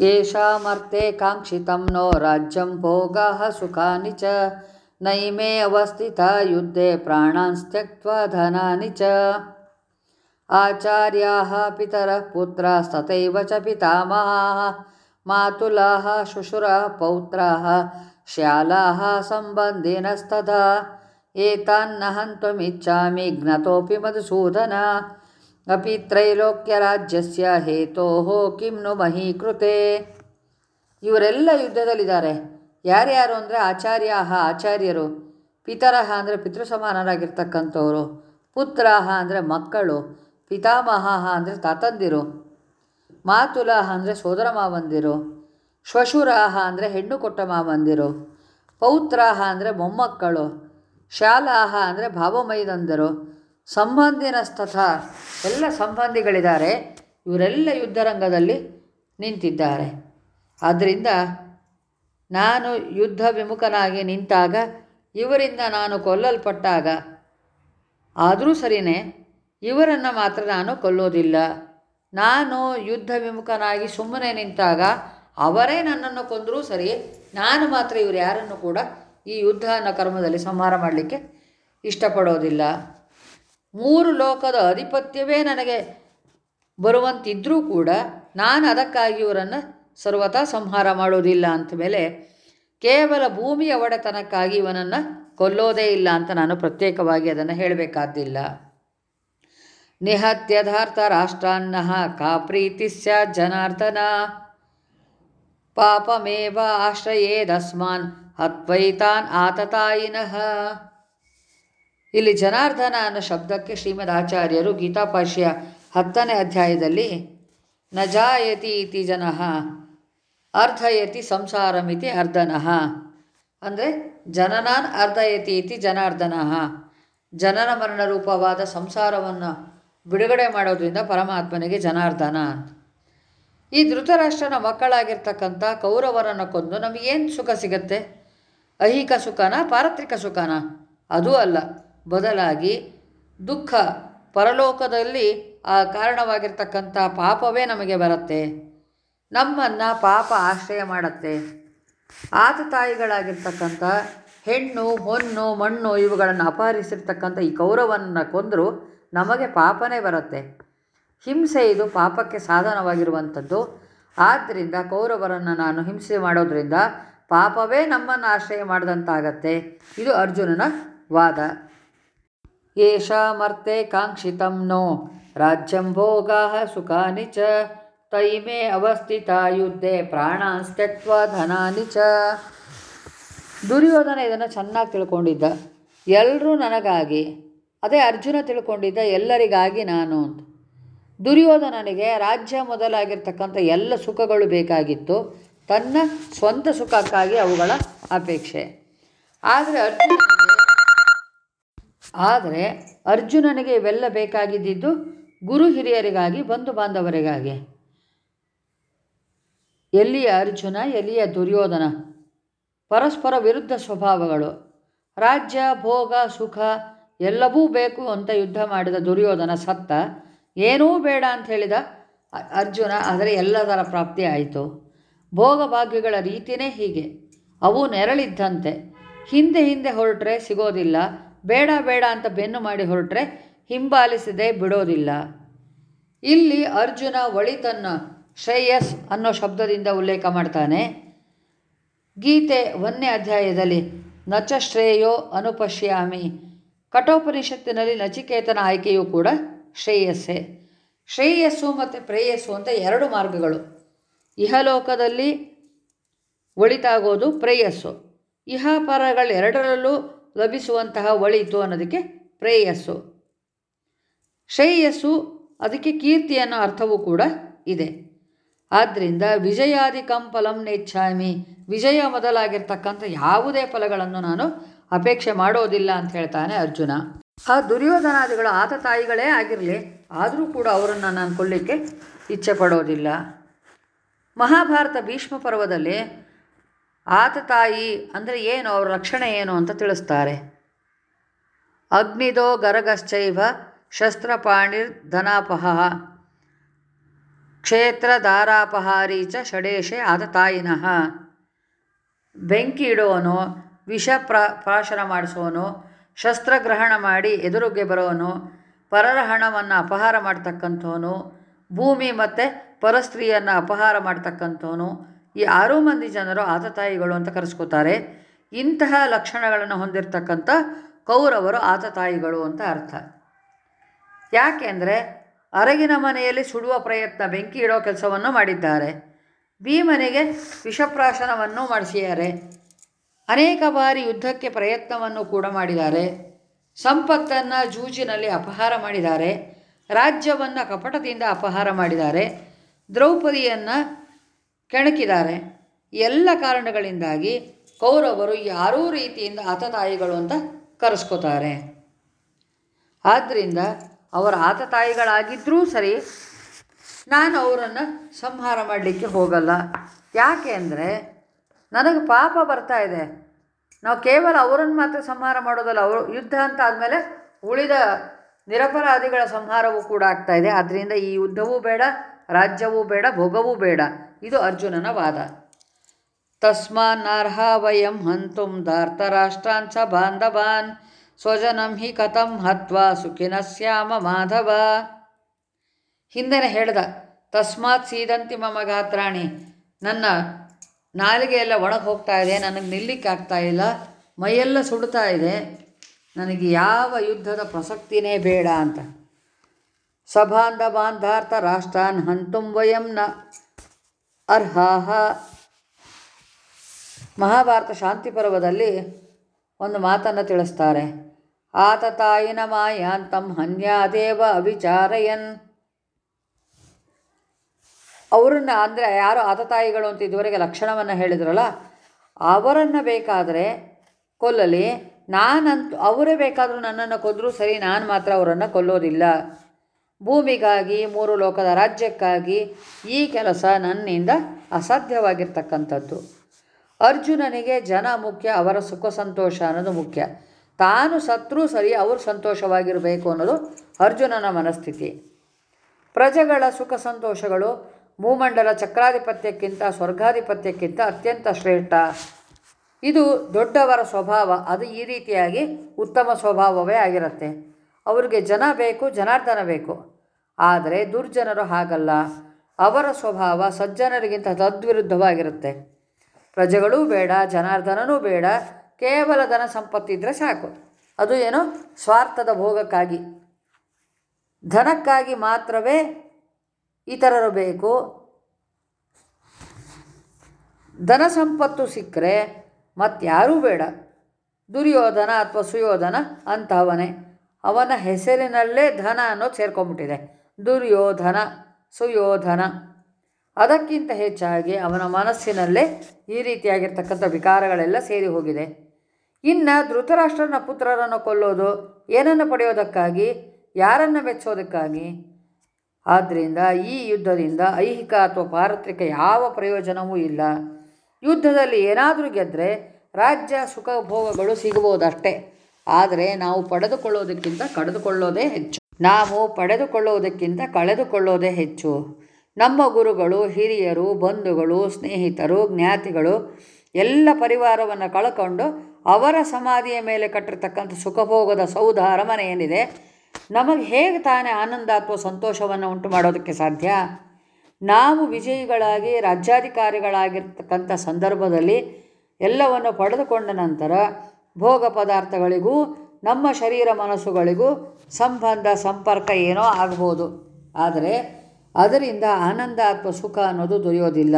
ಏಷಾಮರ್ತೆ ಕಾಂಕ್ಷಿತಂ ನೋ ರಾಜ್ಯಂ ಭೋಗ ಸುಖಾನಿ ಚ. ನೈಮೇ ಅವಸ್ಥಿತ ಯುದ್ಧೆ ಪ್ರಾಣಾನ್ ತ್ಯಕ್ತ್ವಾ ಧನಾನಿ ಚ ಆಚಾರ್ಯಾः ಪಿತರः ಪುತ್ರಸ್ತಥೈವ ಚ ಪಿತಾಮಹಾः ಮಾತುಲಾः ಶುಶುರः ಪೌತ್ರಾः श्यालाः सम्बन्धिनस्तथा एतान्न हन्तुमिच्छामि ज्ञतोऽपि मधुसूदन अपि ತ್ರೈಲೋಕ್ಯರಾಜ್ಯಸ್ಯ ಹೇತೋಃ ಕಿಂ ನು ಮಹೀಕೃತೆ ಇವರೆಲ್ಲ ಯುದ್ಧದಲ್ಲಿದ್ದಾರೆ ಯಾರ್ಯಾರು ಅಂದರೆ ಆಚಾರ್ಯಾಹ, ಆಚಾರ್ಯರು, ಪಿತರಹ ಅಂದರೆ ಪಿತೃ ಸಮಾನರಾಗಿರ್ತಕ್ಕಂಥವ್ರು ಪುತ್ರಾಹ ಅಂದರೆ ಮಕ್ಕಳು ಪಿತಾಮಹ ಅಂದರೆ ತಾತಂದಿರು, ಮಾತುಲಾಹ ಅಂದರೆ ಸೋದರ ಮಾವಂದಿರು ಶ್ವಶುರಾಹ ಅಂದರೆ ಹೆಣ್ಣು ಕೊಟ್ಟ ಮಾವಂದಿರು ಪೌತ್ರಾಹ ಅಂದರೆ ಮೊಮ್ಮಕ್ಕಳು, ಶಾಲಾಹ ಅಂದರೆ ಭಾವಮೈದಂದರು ಸಂಬಂಧಿನಸ್ತಥ ಎಲ್ಲ ಸಂಬಂಧಿಗಳಿದ್ದಾರೆ, ಇವರೆಲ್ಲ ಯುದ್ಧರಂಗದಲ್ಲಿ ನಿಂತಿದ್ದಾರೆ. ಆದ್ದರಿಂದ ನಾನು ಯುದ್ಧ ವಿಮುಖನಾಗಿ ನಿಂತಾಗ ಇವರಿಂದ ನಾನು ಕೊಲ್ಲಲ್ಪಟ್ಟಾಗ, ಆದರೂ ಸರಿಯೇ ಇವರನ್ನು ಮಾತ್ರ ನಾನು ಕೊಲ್ಲೋದಿಲ್ಲ. ನಾನು ಯುದ್ಧ ವಿಮುಖನಾಗಿ ಸುಮ್ಮನೆ ನಿಂತಾಗ ಅವರೇ ನನ್ನನ್ನು ಕೊಂದರೂ ಸರಿ, ನಾನು ಮಾತ್ರ ಇವರು ಯಾರನ್ನು ಕೂಡ ಈ ಯುದ್ಧ ಅನ್ನೋ ಕರ್ಮದಲ್ಲಿ ಸಂಹಾರ ಮಾಡಲಿಕ್ಕೆ ಇಷ್ಟಪಡೋದಿಲ್ಲ. ಮೂರು ಲೋಕದ ಅಧಿಪತ್ಯವೇ ನನಗೆ ಬರುವಂತಿದ್ದರೂ ಕೂಡ ನಾನು ಅದಕ್ಕಾಗಿ ಇವರನ್ನು ಸರ್ವತಾ ಸಂಹಾರ ಮಾಡೋದಿಲ್ಲ ಅಂತ ಮೇಲೆ ಕೇವಲ ಭೂಮಿಯ ಒಡೆತನಕ್ಕಾಗಿ ಇವನನ್ನು ಕೊಲ್ಲೋದೇ ಇಲ್ಲ ಅಂತ ನಾನು ಪ್ರತ್ಯೇಕವಾಗಿ ಅದನ್ನು ಹೇಳಬೇಕಾದ್ದಿಲ್ಲ. ನಿಹತ್ಯಧಾರ್ಥ ರಾಷ್ಟ್ರಾನ್ನ ಕಾ ಪ್ರೀತಿ ಜನಾರ್ದನ. ಪಾಪಮೇವ ಆಶ್ರಯೇದಸ್ಮಾನ್ ಹತ್ವೈತಾನ್ ಆತತಾಯಿನಃ. ಇಲ್ಲಿ ಜನಾರ್ದನ ಅನ್ನೋ ಶಬ್ದಕ್ಕೆ ಶ್ರೀಮದ್ ಆಚಾರ್ಯರು ಗೀತಾಪಾಶ್ಯ ಹತ್ತನೇ ಅಧ್ಯಾಯದಲ್ಲಿ ನಜಾಯತಿ ಜಾಯತಿ ಇತಿ ಜನಃ ಅರ್ಧಯತಿ ಸಂಸಾರಮಿತಿ ಅರ್ಧನಃ. ಅಂದರೆ ಜನನಾನ್ ಅರ್ಧಯತಿ ಇತಿ ಜನಾರ್ದನಃ ಜನನ ಮರಣ ರೂಪವಾದ ಸಂಸಾರವನ್ನು ಬಿಡುಗಡೆ ಮಾಡೋದ್ರಿಂದ ಪರಮಾತ್ಮನಿಗೆ ಜನಾರ್ದನ ಈ ಧೃತರಾಷ್ಟ್ರನ ಮಕ್ಕಳಾಗಿರ್ತಕ್ಕಂಥ ಕೌರವರನ್ನು ಕೊಂದು ನಮಗೇನು ಸುಖ ಸಿಗತ್ತೆ? ಐಹಿಕ ಸುಖನ, ಪಾರತ್ರಿಕ ಸುಖನ? ಅದೂ ಅಲ್ಲ. ಬದಲಾಗಿ ದುಃಖ ಪರಲೋಕದಲ್ಲಿ ಆ ಕಾರಣವಾಗಿರ್ತಕ್ಕಂಥ ಪಾಪವೇ ನಮಗೆ ಬರುತ್ತೆ. ನಮ್ಮನ್ನು ಪಾಪ ಆಶ್ರಯ ಮಾಡತ್ತೆ. ಮಾಡುತ್ತೆ ಆತತಾಯಿಗಳಾಗಿರ್ತಕ್ಕಂಥ ಹೆಣ್ಣು ಹೊನ್ನು ಮಣ್ಣು ಇವುಗಳನ್ನು ಅಪಹರಿಸಿರ್ತಕ್ಕಂಥ ಈ ಕೌರವನ್ನ ಕೊಂದರೂ ನಮಗೆ ಪಾಪನೇ ಬರುತ್ತೆ. ಹಿಂಸೆ ಇದು ಪಾಪಕ್ಕೆ ಸಾಧನವಾಗಿರುವಂಥದ್ದು. ಆದ್ದರಿಂದ ಕೌರವರನ್ನು ನಾನು ಹಿಂಸೆ ಮಾಡೋದ್ರಿಂದ ಪಾಪವೇ ನಮ್ಮನ್ನು ಆಶ್ರಯ ಮಾಡಿದಂತಾಗತ್ತೆ. ಇದು ಅರ್ಜುನನ ವಾದ. ಯೇಷಾಮರ್ತೆ ಕಾಂಕ್ಷಿತಂ ನೋ ರಾಜ್ಯಂ ಭೋಗಾ ಸುಖಾನಿ ಚ ತೈಮೇ ಅವಸ್ಥಿತ ಯುದ್ಧೆ ಪ್ರಾಣಾಸ್ತ್ಯಕ್ವ ಧನಾನಿ ಚ ದುರ್ಯೋಧನ ಇದನ್ನು ಚೆನ್ನಾಗಿ ತಿಳ್ಕೊಂಡಿದ್ದ. ಎಲ್ಲರೂ ನನಗಾಗಿ, ಅದೇ ಅರ್ಜುನ ತಿಳ್ಕೊಂಡಿದ್ದ, ಎಲ್ಲರಿಗಾಗಿ ನಾನು ಅಂತ. ದುರ್ಯೋಧನನಿಗೆ ರಾಜ್ಯ ಮೊದಲಾಗಿರ್ತಕ್ಕಂಥ ಎಲ್ಲ ಸುಖಗಳು ಬೇಕಾಗಿತ್ತು. ತನ್ನ ಸ್ವಂತ ಸುಖಕ್ಕಾಗಿ ಅವುಗಳ ಅಪೇಕ್ಷೆ. ಆದರೆ ಅರ್ಜುನ ಆದರೆ ಅರ್ಜುನನಿಗೆ ಇವೆಲ್ಲ ಬೇಕಾಗಿದ್ದಿದ್ದು ಗುರು ಹಿರಿಯರಿಗಾಗಿ, ಬಂಧು ಬಾಂಧವರಿಗಾಗಿ. ಎಲ್ಲಿಯ ಅರ್ಜುನ, ಎಲ್ಲಿಯ ದುರ್ಯೋಧನ? ಪರಸ್ಪರ ವಿರುದ್ಧ ಸ್ವಭಾವಗಳು. ರಾಜ್ಯ, ಭೋಗ, ಸುಖ ಎಲ್ಲವೂ ಬೇಕು ಅಂತ ಯುದ್ಧ ಮಾಡಿದ ದುರ್ಯೋಧನ ಸತ್ತ. ಏನೂ ಬೇಡ ಅಂತ ಹೇಳಿದ ಅರ್ಜುನ, ಆದರೆ ಎಲ್ಲದರ ಪ್ರಾಪ್ತಿ ಆಯಿತು. ಭೋಗ ಭಾಗ್ಯಗಳ ರೀತಿಯೇ ಹೀಗೆ. ಅವು ನೆರಳಿದ್ದಂತೆ. ಹಿಂದೆ ಹಿಂದೆ ಹೊರಟ್ರೆ ಸಿಗೋದಿಲ್ಲ. ಬೇಡ ಬೇಡ ಅಂತ ಬೆನ್ನು ಮಾಡಿ ಹೊರಟ್ರೆ ಹಿಂಬಾಲಿಸದೆ ಬಿಡೋದಿಲ್ಲ. ಇಲ್ಲಿ ಅರ್ಜುನ ಒಳಿತನ್ನ ಶ್ರೇಯಸ್ ಅನ್ನೋ ಶಬ್ದದಿಂದ ಉಲ್ಲೇಖ ಮಾಡ್ತಾನೆ. ಗೀತೆ ಒಂದನೇ ಅಧ್ಯಾಯದಲ್ಲಿ, ನಚ ಶ್ರೇಯೋ ಅನುಪಶ್ಯಾಮಿ. ಕಠೋಪನಿಷತ್ತಿನಲ್ಲಿ ನಚಿಕೇತನ ಆಯ್ಕೆಯೂ ಕೂಡ ಶ್ರೇಯಸ್ಸೇ. ಶ್ರೇಯಸ್ಸು ಮತ್ತು ಪ್ರೇಯಸ್ಸು ಅಂತ ಎರಡು ಮಾರ್ಗಗಳು. ಇಹಲೋಕದಲ್ಲಿ ಒಳಿತಾಗೋದು ಪ್ರೇಯಸ್ಸು. ಇಹಪರಗಳೆರಡರಲ್ಲೂ ಲಭಿಸುವಂತಹ ಒಳಿತು ಅನ್ನೋದಕ್ಕೆ ಪ್ರೇಯಸ್ಸು. ಶ್ರೇಯಸ್ಸು ಅದಕ್ಕೆ ಕೀರ್ತಿ ಅನ್ನೋ ಅರ್ಥವೂ ಕೂಡ ಇದೆ. ಆದ್ದರಿಂದ ವಿಜಯಾಧಿಕಂ ಫಲಂ ನೆಚ್ಛಾಮಿ. ವಿಜಯ ಮೊದಲಾಗಿರ್ತಕ್ಕಂಥ ಯಾವುದೇ ಫಲಗಳನ್ನು ನಾನು ಅಪೇಕ್ಷೆ ಮಾಡೋದಿಲ್ಲ ಅಂತ ಹೇಳ್ತಾನೆ ಅರ್ಜುನ. ಆ ದುರ್ಯೋಧನಾದಿಗಳು ಆತ ತಾಯಿಗಳೇ ಆಗಿರಲಿ, ಆದರೂ ಕೂಡ ಅವರನ್ನು ನಾನು ಕೊಲ್ಲಿಕ್ಕೆ ಇಚ್ಛೆ ಪಡೋದಿಲ್ಲ. ಮಹಾಭಾರತ ಭೀಷ್ಮ ಪರ್ವದಲ್ಲಿ ಆತ ತಾಯಿ ಅಂದರೆ ಏನು, ಅವರ ರಕ್ಷಣೆ ಏನು ಅಂತ ತಿಳಿಸ್ತಾರೆ. ಅಗ್ನಿದೋ ಗರಗಶ್ಚೈವ ಶಸ್ತ್ರಪಾಣಿರ್ ಧನಾಪಹ ಕ್ಷೇತ್ರ ದಾರಾಪಹಾರಿ ಚ ಷಡೇಶೆ ಆತತಾಯಿನಃ ಬೆಂಕಿ ಇಡುವನು ವಿಷ ಪ್ರ ಪ್ರಾಶನ ಮಾಡಿಸುವನು ಶಸ್ತ್ರಗ್ರಹಣ ಮಾಡಿ ಎದುರುಗೆ ಬರೋನು ಪರರ ಹಣವನ್ನು ಅಪಹಾರ ಮಾಡ್ತಕ್ಕಂಥವನು, ಭೂಮಿ ಮತ್ತು ಪರಸ್ತ್ರೀಯನ್ನು ಅಪಹಾರ ಮಾಡ್ತಕ್ಕಂಥವನು, ಈ ಆರು ಮಂದಿ ಜನರು ಆತತಾಯಿಗಳು ಅಂತ ಕರೆಸ್ಕೋತಾರೆ. ಇಂತಹ ಲಕ್ಷಣಗಳನ್ನು ಹೊಂದಿರತಕ್ಕಂಥ ಕೌರವರು ಆತ ತಾಯಿಗಳು ಅಂತ ಅರ್ಥ. ಯಾಕೆಂದರೆ ಅರಗಿನ ಮನೆಯಲ್ಲಿ ಸುಡುವ ಪ್ರಯತ್ನ, ಬೆಂಕಿ ಇಡೋ ಕೆಲಸವನ್ನು ಮಾಡಿದ್ದಾರೆ. ಭೀಮನಿಗೆ ವಿಷಪ್ರಾಶನವನ್ನು ಮಾಡಿಸಿದ್ದಾರೆ. ಅನೇಕ ಬಾರಿ ಯುದ್ಧಕ್ಕೆ ಪ್ರಯತ್ನವನ್ನು ಕೂಡ ಮಾಡಿದ್ದಾರೆ. ಸಂಪತ್ತನ್ನು ಜೂಜಿನಲ್ಲಿ ಅಪಹಾರ ಮಾಡಿದ್ದಾರೆ. ರಾಜ್ಯವನ್ನು ಕಪಟದಿಂದ ಅಪಹಾರ ಮಾಡಿದ್ದಾರೆ. ದ್ರೌಪದಿಯನ್ನು ಕೆಣಕಿದ್ದಾರೆ. ಎಲ್ಲ ಕಾರಣಗಳಿಂದಾಗಿ ಕೌರವರು ಯಾರೂ ರೀತಿಯಿಂದ ಆತತಾಯಿಗಳು ಅಂತ ಕರೆಸ್ಕೋತಾರೆ. ಆದ್ದರಿಂದ ಅವರ ಆತ ತಾಯಿಗಳಾಗಿದ್ದರೂ ಸರಿ, ನಾನು ಅವರನ್ನು ಸಂಹಾರ ಮಾಡಲಿಕ್ಕೆ ಹೋಗಲ್ಲ. ಯಾಕೆ ಅಂದರೆ, ನನಗೆ ಪಾಪ ಬರ್ತಾ ಇದೆ. ನಾವು ಕೇವಲ ಅವರನ್ನು ಮಾತ್ರ ಸಂಹಾರ ಮಾಡೋದಲ್ಲ, ಅವರು ಯುದ್ಧ ಅಂತ ಆದಮೇಲೆ ಉಳಿದ ನಿರಪರಾಧಿಗಳ ಸಂಹಾರವೂ ಕೂಡ ಆಗ್ತಾ ಇದೆ. ಆದ್ದರಿಂದ ಈ ಯುದ್ಧವೂ ಬೇಡ, ರಾಜ್ಯವೂ ಬೇಡ, ಭೋಗವೂ ಬೇಡ. ಇದು ಅರ್ಜುನನ ವಾದ. ತಸ್ಮಾನ್ನರ್ಹ ವಯಂ ಹಂತುಂ ಧಾರ್ತರಾಷ್ಟ್ರಾನ್ ರಾಷ್ಟ್ರಾಂಚ ಬಾಂಧವಾನ್. ಸ್ವಜನಂ ಹಿ ಕಥಂ ಹತ್ವಾ ಸುಖಿನ ಸ್ಯಾಮ ಮಾಧವ. ಹಿಂದೆನೆ ಹೇಳ್ದ, ತಸ್ಮಾತ್ ಸೀದಂತಿ ಮಮ ಗಾತ್ರಾಣಿ, ನನ್ನ ನಾಲಿಗೆ ಎಲ್ಲ ಒಣಗಿ ಹೋಗ್ತಾ ಇದೆ, ನನಗೆ ನಿಲ್ಲಿಕ್ಕೆ ಆಗ್ತಾ ಇಲ್ಲ, ಮೈಯೆಲ್ಲ ಸುಡ್ತಾ ಇದೆ, ನನಗೆ ಯಾವ ಯುದ್ಧದ ಪ್ರಸಕ್ತಿನೇ ಬೇಡ ಅಂತ. ಸಭಾಂಧ ಬಾಂಧಾರ್ಥ ರಾಷ್ಟ್ರಾನ್ ಹಂತುಂ ವಯಂ ನ ಅರ್ಹಾಹ. ಮಹಾಭಾರತ ಶಾಂತಿ ಪರ್ವದಲ್ಲಿ ಒಂದು ಮಾತನ್ನು ತಿಳಿಸ್ತಾರೆ. ಆತ ತಾಯಿನ ಮಾಯಾಂತಂ ಹನ್ಯಾದೇವ ಅವಿಚಾರಯನ್ ಅವರನ್ನ ಅಂದರೆ ಯಾರು ಆತತಾಯಿಗಳು ಅಂತ ಇದುವರೆಗೆ ಲಕ್ಷಣವನ್ನು ಹೇಳಿದ್ರಲ್ಲ, ಅವರನ್ನು ಬೇಕಾದರೆ ಕೊಲ್ಲಲಿ, ನಾನಂತೂ ಅವರೇ ಬೇಕಾದರೂ ನನ್ನನ್ನು ಕೊಂದರೂ ಸರಿ, ನಾನು ಮಾತ್ರ ಅವರನ್ನು ಕೊಲ್ಲೋದಿಲ್ಲ. ಭೂಮಿಗಾಗಿ, ಮೂರು ಲೋಕದ ರಾಜ್ಯಕ್ಕಾಗಿ ಈ ಕೆಲಸ ನನ್ನಿಂದ ಅಸಾಧ್ಯವಾಗಿರ್ತಕ್ಕಂಥದ್ದು. ಅರ್ಜುನನಿಗೆ ಜನ ಮುಖ್ಯ, ಅವರ ಸುಖ, ಸಂತೋಷ ಅನ್ನೋದು ಮುಖ್ಯ. ತಾನು ಸತ್ರೂ ಸರಿ, ಅವರು ಸಂತೋಷವಾಗಿರಬೇಕು ಅನ್ನೋದು ಅರ್ಜುನನ ಮನಸ್ಥಿತಿ. ಪ್ರಜೆಗಳ ಸುಖ ಸಂತೋಷಗಳು ಭೂಮಂಡಲ ಚಕ್ರಾಧಿಪತ್ಯಕ್ಕಿಂತ, ಸ್ವರ್ಗಾಧಿಪತ್ಯಕ್ಕಿಂತ ಅತ್ಯಂತ ಶ್ರೇಷ್ಠ. ಇದು ದೊಡ್ಡವರ ಸ್ವಭಾವ, ಅದು ಈ ರೀತಿಯಾಗಿ ಉತ್ತಮ ಸ್ವಭಾವವೇ ಆಗಿರುತ್ತೆ. ಅವರಿಗೆ ಜನ ಬೇಕು, ಜನಾರ್ದನ ಬೇಕು. ಆದರೆ ದುರ್ಜನರು ಹಾಗಲ್ಲ. ಅವರ ಸ್ವಭಾವ ಸಜ್ಜನರಿಗಿಂತ ತದ್ವಿರುದ್ಧವಾಗಿರುತ್ತೆ ಪ್ರಜೆಗಳೂ ಬೇಡ, ಜನಾರ್ದನನೂ ಬೇಡ ಕೇವಲ ಧನ ಸಂಪತ್ತಿದ್ರೆ ಸಾಕು. ಅದು ಏನು? ಸ್ವಾರ್ಥದ ಭೋಗಕ್ಕಾಗಿ. ಧನಕ್ಕಾಗಿ ಮಾತ್ರವೇ ಇತರರು ಬೇಕು. ಧನ ಸಂಪತ್ತು ಸಿಕ್ಕರೆ ಮತ್ತಾರೂ ಬೇಡ. ದುರ್ಯೋಧನ ಅಥವಾ ಸುಯೋಧನ ಅಂತಹವನೇ. ಅವನ ಹೆಸರಿನಲ್ಲೇ ಧನ ಅನ್ನೋದು ಸೇರ್ಕೊಂಬಿಟ್ಟಿದೆ ದುರ್ಯೋಧನ, ಸುಯೋಧನ. ಅದಕ್ಕಿಂತ ಹೆಚ್ಚಾಗಿ ಅವನ ಮನಸ್ಸಿನಲ್ಲೇ ಈ ರೀತಿಯಾಗಿರ್ತಕ್ಕಂಥ ವಿಕಾರಗಳೆಲ್ಲ ಸೇರಿ ಹೋಗಿದೆ. ಇನ್ನು ಧೃತರಾಷ್ಟ್ರನ ಪುತ್ರರನ್ನು ಕೊಲ್ಲೋದು ಏನನ್ನು ಪಡೆಯೋದಕ್ಕಾಗಿ? ಯಾರನ್ನು ಮೆಚ್ಚೋದಕ್ಕಾಗಿ? ಆದ್ದರಿಂದ ಈ ಯುದ್ಧದಿಂದ ಐಹಿಕ ಅಥವಾ ಪಾರತ್ರಿಕ ಯಾವ ಪ್ರಯೋಜನವೂ ಇಲ್ಲ. ಯುದ್ಧದಲ್ಲಿ ಏನಾದರೂ ಗೆದ್ದರೆ ರಾಜ್ಯ ಸುಖ ಭೋಗಗಳು ಸಿಗಬಹುದಷ್ಟೇ. ಆದರೆ ನಾವು ಪಡೆದುಕೊಳ್ಳೋದಕ್ಕಿಂತ ಕಳೆದುಕೊಳ್ಳೋದೇ ಹೆಚ್ಚು. ನಾವು ಪಡೆದುಕೊಳ್ಳುವುದಕ್ಕಿಂತ ಕಳೆದುಕೊಳ್ಳೋದೇ ಹೆಚ್ಚು. ನಮ್ಮ ಗುರುಗಳು, ಹಿರಿಯರು, ಬಂಧುಗಳು, ಸ್ನೇಹಿತರು, ಜ್ಞಾತಿಗಳು ಎಲ್ಲ ಪರಿವಾರವನ್ನು ಕಳ್ಕೊಂಡು ಅವರ ಸಮಾಧಿಯ ಮೇಲೆ ಕಟ್ಟಿರ್ತಕ್ಕಂಥ ಸುಖಭೋಗದ ಸೌಧ, ಅರಮನೆ ಏನಿದೆ, ನಮಗೆ ಹೇಗೆ ತಾನೇ ಆನಂದ ಅಥವಾ ಸಂತೋಷವನ್ನು ಉಂಟು ಮಾಡೋದಕ್ಕೆ ಸಾಧ್ಯ? ನಾವು ವಿಜಯಿಗಳಾಗಿ, ರಾಜ್ಯಾಧಿಕಾರಿಗಳಾಗಿರ್ತಕ್ಕಂಥ ಸಂದರ್ಭದಲ್ಲಿ ಎಲ್ಲವನ್ನು ಪಡೆದುಕೊಂಡ ನಂತರ ಭೋಗ ಪದಾರ್ಥಗಳಿಗೂ, ನಮ್ಮ ಶರೀರ ಮನಸ್ಸುಗಳಿಗೂ ಸಂಬಂಧ, ಸಂಪರ್ಕ ಏನೋ ಆಗ್ಬೋದು. ಆದರೆ ಅದರಿಂದ ಆನಂದ ಅಥವಾ ಸುಖ ಅನ್ನೋದು ದೊರೆಯೋದಿಲ್ಲ.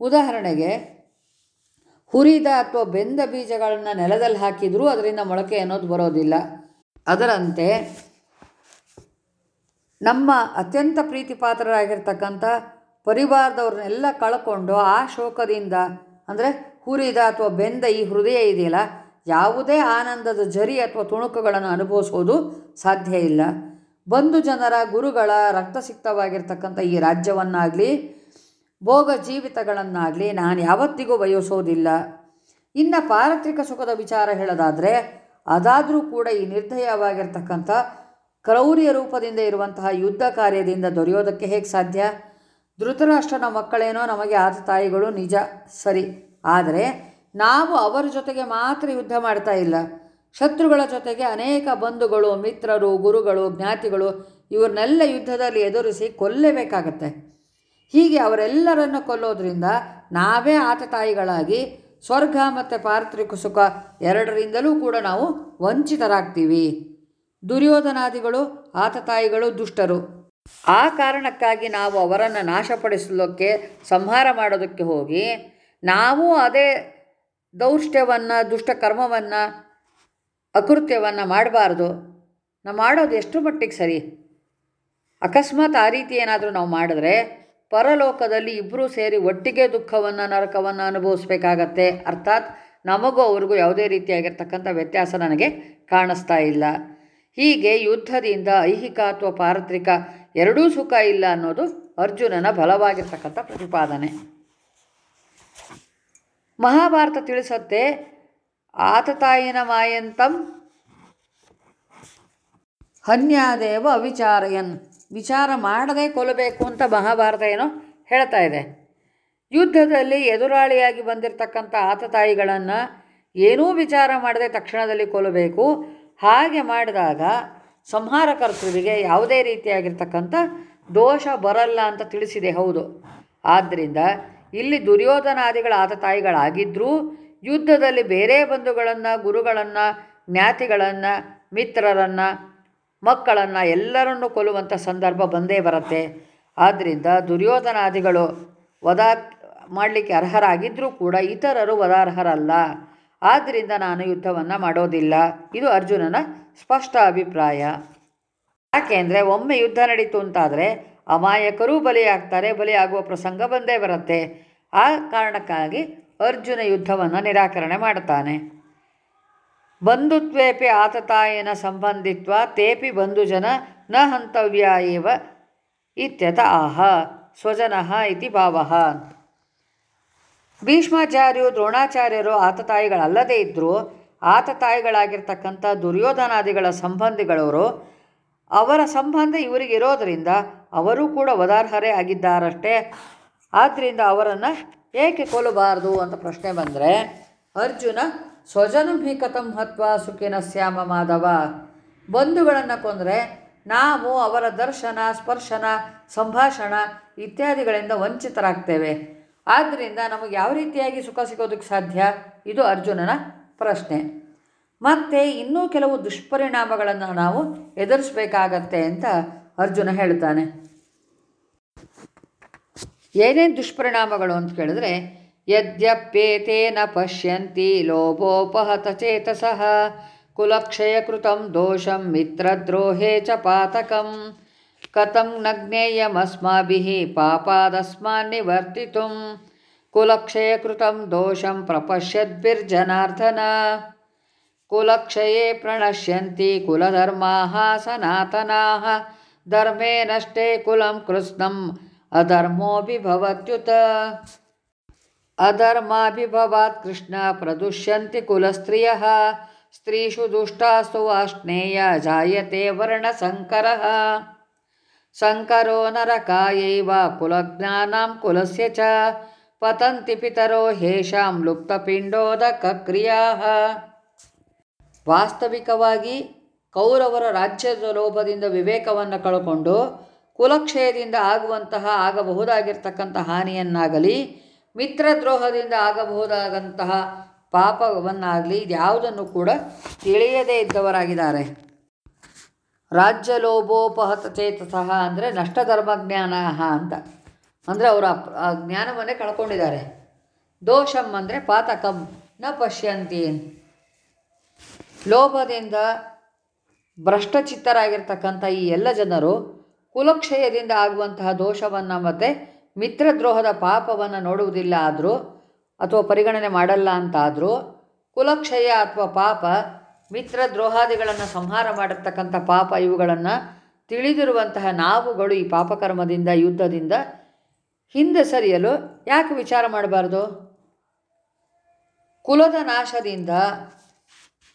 ಉದಾಹರಣೆಗೆ ಹುರಿದ ಅಥವಾ ಬೆಂದ ಬೀಜಗಳನ್ನು ನೆಲದಲ್ಲಿ ಹಾಕಿದರೂ ಅದರಿಂದ ಮೊಳಕೆ ಅನ್ನೋದು ಬರೋದಿಲ್ಲ. ಅದರಂತೆ ನಮ್ಮ ಅತ್ಯಂತ ಪ್ರೀತಿ ಪಾತ್ರರಾಗಿರ್ತಕ್ಕಂಥ ಪರಿವಾರದವ್ರನ್ನೆಲ್ಲ ಕಳ್ಕೊಂಡು ಆ ಶೋಕದಿಂದ, ಅಂದರೆ ಹುರಿದ ಅಥವಾ ಬೆಂದ ಈ ಹೃದಯ ಇದೆಯಲ್ಲ, ಯಾವುದೇ ಆನಂದದ ಜರಿ ಅಥವಾ ತುಣುಕುಗಳನ್ನು ಅನುಭವಿಸೋದು ಸಾಧ್ಯ ಇಲ್ಲ. ಬಂಧು ಜನರ ಗುರುಗಳ ರಕ್ತಸಿಕ್ತವಾಗಿರ್ತಕ್ಕಂಥ ಈ ರಾಜ್ಯವನ್ನಾಗಲಿ ಭೋಗ ಜೀವಿತಗಳನ್ನಾಗಲಿ ನಾನು ಯಾವತ್ತಿಗೂ ಬಯಸೋದಿಲ್ಲ. ಇನ್ನು ಪಾರತ್ರಿಕ ಸುಖದ ವಿಚಾರ ಹೇಳೋದಾದರೆ, ಅದಾದರೂ ಕೂಡ ಈ ನಿರ್ದಯವಾಗಿರ್ತಕ್ಕಂಥ ಕ್ರೌರ್ಯ ರೂಪದಿಂದ ಇರುವಂತಹ ಯುದ್ಧ ಕಾರ್ಯದಿಂದ ದೊರೆಯೋದಕ್ಕೆ ಹೇಗೆ ಸಾಧ್ಯ? ಧೃತರಾಷ್ಟ್ರನ ಮಕ್ಕಳೇನೋ ನಮಗೆ ಆತ ತಾಯಿಗಳು ನಿಜ, ಸರಿ. ಆದರೆ ನಾವು ಅವರ ಜೊತೆಗೆ ಮಾತ್ರ ಯುದ್ಧ ಮಾಡ್ತಾ ಇಲ್ಲ. ಶತ್ರುಗಳ ಜೊತೆಗೆ ಅನೇಕ ಬಂಧುಗಳು, ಮಿತ್ರರು, ಗುರುಗಳು, ಜ್ಞಾತಿಗಳು ಇವ್ರನ್ನೆಲ್ಲ ಯುದ್ಧದಲ್ಲಿ ಎದುರಿಸಿ ಕೊಲ್ಲೇಬೇಕಾಗತ್ತೆ. ಹೀಗೆ ಅವರೆಲ್ಲರನ್ನು ಕೊಲ್ಲೋದ್ರಿಂದ ನಾವೇ ಆತ ತಾಯಿಗಳಾಗಿ ಸ್ವರ್ಗ ಮತ್ತು ಪಾರ್ಥಿಕ ಸುಖ ಎರಡರಿಂದಲೂ ಕೂಡ ನಾವು ವಂಚಿತರಾಗ್ತೀವಿ. ದುರ್ಯೋಧನಾದಿಗಳು, ಆತ ತಾಯಿಗಳು ದುಷ್ಟರು. ಆ ಕಾರಣಕ್ಕಾಗಿ ನಾವು ಅವರನ್ನು ನಾಶಪಡಿಸಲಿಕ್ಕೆ ಸಂಹಾರ ಮಾಡೋದಕ್ಕೆ ಹೋಗಿ ನಾವು ಅದೇ ದೌಷ್ಟ್ಯವನ್ನು ದುಷ್ಟಕರ್ಮವನ್ನು ಅಕೃತ್ಯವನ್ನು ಮಾಡಬಾರ್ದು. ನಾವು ಮಾಡೋದು ಎಷ್ಟು ಮಟ್ಟಿಗೆ ಸರಿ? ಅಕಸ್ಮಾತ್ ಆ ರೀತಿ ಏನಾದರೂ ನಾವು ಮಾಡಿದ್ರೆ ಪರಲೋಕದಲ್ಲಿ ಇಬ್ಬರೂ ಸೇರಿ ಒಟ್ಟಿಗೆ ದುಃಖವನ್ನು, ನರಕವನ್ನು ಅನುಭವಿಸ್ಬೇಕಾಗತ್ತೆ. ಅರ್ಥಾತ್ ನಮಗೂ ಅವ್ರಿಗೂ ಯಾವುದೇ ರೀತಿಯಾಗಿರ್ತಕ್ಕಂಥ ವ್ಯತ್ಯಾಸ ನನಗೆ ಕಾಣಿಸ್ತಾ ಇಲ್ಲ. ಹೀಗೆ ಯುದ್ಧದಿಂದ ಐಹಿಕ ಅಥವಾ ಪಾರತ್ರಿಕ ಎರಡೂ ಸುಖ ಇಲ್ಲ ಅನ್ನೋದು ಅರ್ಜುನನ ಬಲವಾಗಿರ್ತಕ್ಕಂಥ ಪ್ರತಿಪಾದನೆ. ಮಹಾಭಾರತ ತಿಳಿಸತ್ತೆ ಆತತಾಯಿನ ಮಾಯಂತಂ ಹನ್ಯಾದೇವ ಅವಿಚಾರಯನ್. ವಿಚಾರ ಮಾಡದೆ ಕೊಲ್ಲಬೇಕು ಅಂತ ಮಹಾಭಾರತ ಏನೋ ಹೇಳ್ತಾ ಇದೆ. ಯುದ್ಧದಲ್ಲಿ ಎದುರಾಳಿಯಾಗಿ ಬಂದಿರತಕ್ಕಂಥ ಆತತಾಯಿಗಳನ್ನು ಏನೂ ವಿಚಾರ ಮಾಡದೆ ತಕ್ಷಣದಲ್ಲಿ ಕೊಲ್ಲಬೇಕು. ಹಾಗೆ ಮಾಡಿದಾಗ ಸಂಹಾರಕರ್ತೃವಿಗೆ ಯಾವುದೇ ರೀತಿಯಾಗಿರ್ತಕ್ಕಂಥ ದೋಷ ಬರಲ್ಲ ಅಂತ ತಿಳಿಸಿದೆ, ಹೌದು. ಆದ್ದರಿಂದ ಇಲ್ಲಿ ದುರ್ಯೋಧನಾದಿಗಳ ಆತ ತಾಯಿಗಳಾಗಿದ್ದರೂ ಯುದ್ಧದಲ್ಲಿ ಬೇರೆ ಬಂಧುಗಳನ್ನು, ಗುರುಗಳನ್ನು, ಜ್ಞಾತಿಗಳನ್ನು, ಮಿತ್ರರನ್ನು ಮಕ್ಕಳನ್ನು ಎಲ್ಲರನ್ನು ಕೊಲ್ಲುವಂಥ ಸಂದರ್ಭ ಬಂದೇ ಬರುತ್ತೆ. ಆದ್ದರಿಂದ ದುರ್ಯೋಧನಾದಿಗಳು ವಧ ಮಾಡಲಿಕ್ಕೆ ಅರ್ಹರಾಗಿದ್ದರೂ ಕೂಡ ಇತರರು ವಧಾರ್ಹರಲ್ಲ ಆದ್ದರಿಂದ ನಾನು ಯುದ್ಧವನ್ನು ಮಾಡೋದಿಲ್ಲ. ಇದು ಅರ್ಜುನನ ಸ್ಪಷ್ಟ ಅಭಿಪ್ರಾಯ. ಯಾಕೆಂದರೆ ಒಮ್ಮೆ ಯುದ್ಧ ನಡೀತು ಅಂತಾದರೆ ಅಮಾಯಕರೂ ಬಲಿಯಾಗ್ತಾರೆ, ಬಲಿಯಾಗುವ ಪ್ರಸಂಗ ಬಂದೇ ಬರುತ್ತೆ. ಆ ಕಾರಣಕ್ಕಾಗಿ ಅರ್ಜುನ ಯುದ್ಧವನ್ನು ನಿರಾಕರಣೆ ಮಾಡುತ್ತಾನೆ ಬಂಧುತ್ವೇಪಿ ಆತತಾಯನ ಸಂಬಂಧಿತ್ವ, ತೇಪಿ ಬಂಧುಜನ ನ ಹಂತವ್ಯ ಇವ ಇತ್ಯತ ಆಹ, ಸ್ವಜನಃ ಇತಿ ಭಾವ. ಭೀಷ್ಮಾಚಾರ್ಯರು, ದ್ರೋಣಾಚಾರ್ಯರು ಆತತಾಯಿಗಳಲ್ಲದೇ ಇದ್ದರೂ ಆತತಾಯಿಗಳಾಗಿರ್ತಕ್ಕಂಥ ದುರ್ಯೋಧನಾದಿಗಳ ಸಂಬಂಧಿಗಳವರು, ಅವರ ಸಂಬಂಧ ಇವರಿಗಿರೋದರಿಂದ ಅವರೂ ಕೂಡ ವದಾರ್ಹರೇ ಆಗಿದ್ದಾರಷ್ಟೇ. ಆದ್ದರಿಂದ ಅವರನ್ನು ಏಕೆ ಕೊಲ್ಲಬಾರದು ಅಂತ ಪ್ರಶ್ನೆ ಬಂದರೆ, ಅರ್ಜುನ ಸ್ವಜನಭೀಕತಂ ಹತ್ವ ಸುಖಿನ ಶ್ಯಾಮ ಮಾಧವ. ಬಂಧುಗಳನ್ನು ಕೊಂದರೆ ನಾವು ಅವರ ದರ್ಶನ, ಸ್ಪರ್ಶನ, ಸಂಭಾಷಣ ಇತ್ಯಾದಿಗಳಿಂದ ವಂಚಿತರಾಗ್ತೇವೆ. ಆದ್ದರಿಂದ ನಮಗೆ ಯಾವ ರೀತಿಯಾಗಿ ಸುಖ ಸಿಗೋದಕ್ಕೆ ಸಾಧ್ಯ? ಇದು ಅರ್ಜುನನ ಪ್ರಶ್ನೆ. ಮತ್ತು ಇನ್ನೂ ಕೆಲವು ದುಷ್ಪರಿಣಾಮಗಳನ್ನು ನಾವು ಎದುರಿಸಬೇಕಾಗತ್ತೆ ಅಂತ ಅರ್ಜುನ ಹೇಳ್ತಾನೆ. ಏನೇನು ದುಷ್ಪರಿಣಾಮಗಳು ಅಂತ ಕೇಳಿದ್ರೆ ಯದ್ಯಪ್ಯೇತೇನ ಪಶ್ಯಂತಿ ಲೋಭೋಪಹತ ಚೇತಸಃ ಕುಲಕ್ಷಯಕೃತಂ ದೋಷಂ ಮಿತ್ರದ್ರೋಹೇ ಚ ಪಾತಕಂ ಕಥಂ ನ ಜ್ಞೇಯಮಸ್ಮಾಭಿः ಪಾಪಾದಸ್ಮಾನ್ ನಿವರ್ತಿತುಂ ಕುಲಕ್ಷಯಕೃತಂ ದೋಷಂ ಪ್ರಪಶ್ಯದ್ಭಿರ್ಜನಾರ್ದನ ಕುಲಕ್ಷಯೇ ಪ್ರಣಶ್ಯಂತಿ ಕುಲಧರ್ಮಾः ಸನಾತನಾः ಧರ್ಮೇ ನಷ್ಟೇ ಕುಲಂ ಕೃತ್ಸ್ನಂ ಅಧರ್ಮಾಭಿಭವಾತ್ ಕೃಷ್ಣ ಪ್ರದುಷ್ಯಂತಿ ಕುಲಸ್ತ್ರಿಯಃ ಸ್ತ್ರೀಷು ದುಷ್ಟಾಸ್ತು ವಾಷ್ಣೇಯ ಜಾಯತೆ ವರ್ಣಸಂಕರಃ ಸಂಕರೋ ನರಕಾಯೈವ ಕುಲಜ್ಞಾನಾಂ ಕುಲಸ್ಯ ಚ ಪತಂತಿ ಪಿತರೋ ಹೇಷಾಂ ಲುಪ್ತಪಿಂಡೋದಕಕ್ರಿಯಾಃ ವಾಸ್ತವಿಕವಾಗಿ ಕೌರವರ ರಾಜ್ಯದ ಲೋಭದಿಂದ ವಿವೇಕವನ್ನು ಕಳ್ಕೊಂಡು ಕುಲಕ್ಷಯದಿಂದ ಆಗುವಂತಹ ಆಗಬಹುದಾಗಿರ್ತಕ್ಕಂಥ ಹಾನಿಯನ್ನಾಗಲಿ ಮಿತ್ರದ್ರೋಹದಿಂದ ಆಗಬಹುದಾದಂತಹ ಪಾಪವನ್ನಾಗಲಿ ಇದ್ಯಾವುದನ್ನು ಕೂಡ ತಿಳಿಯದೇ ಇದ್ದವರಾಗಿದ್ದಾರೆ. ರಾಜ್ಯ ಲೋಭೋಪಹತ ಚೇತಸಃ ಅಂದರೆ ನಷ್ಟಧರ್ಮಜ್ಞಾನ ಅಂತ. ಅಂದರೆ ಅವರ ಆ ಜ್ಞಾನವನ್ನೇ ಕಳ್ಕೊಂಡಿದ್ದಾರೆ. ದೋಷಂ ಅಂದರೆ ಪಾತಕಂ, ನ ಪಶ್ಯಂತಿ ಲೋಭದಿಂದ ಭ್ರಷ್ಟಚಿತ್ತರಾಗಿರ್ತಕ್ಕಂಥ ಈ ಎಲ್ಲ ಜನರು ಕುಲಕ್ಷಯದಿಂದ ಆಗುವಂತಹ ದೋಷವನ್ನು ಮತ್ತು ಮಿತ್ರದ್ರೋಹದ ಪಾಪವನ್ನು ನೋಡುವುದಿಲ್ಲ ಆದರೂ ಅಥವಾ ಪರಿಗಣನೆ ಮಾಡಲ್ಲ ಅಂತಾದರೂ ಕುಲಕ್ಷಯ ಅಥವಾ ಪಾಪ ಮಿತ್ರದ್ರೋಹಾದಿಗಳನ್ನು ಸಂಹಾರ ಮಾಡಿರ್ತಕ್ಕಂಥ ಪಾಪ ಇವುಗಳನ್ನು ತಿಳಿದಿರುವಂತಹ ನಾವುಗಳು ಈ ಪಾಪಕರ್ಮದಿಂದ, ಯುದ್ಧದಿಂದ ಹಿಂದೆ ಸರಿಯಲು ಯಾಕೆ ವಿಚಾರ ಮಾಡಬಾರ್ದು? ಕುಲದ ನಾಶದಿಂದ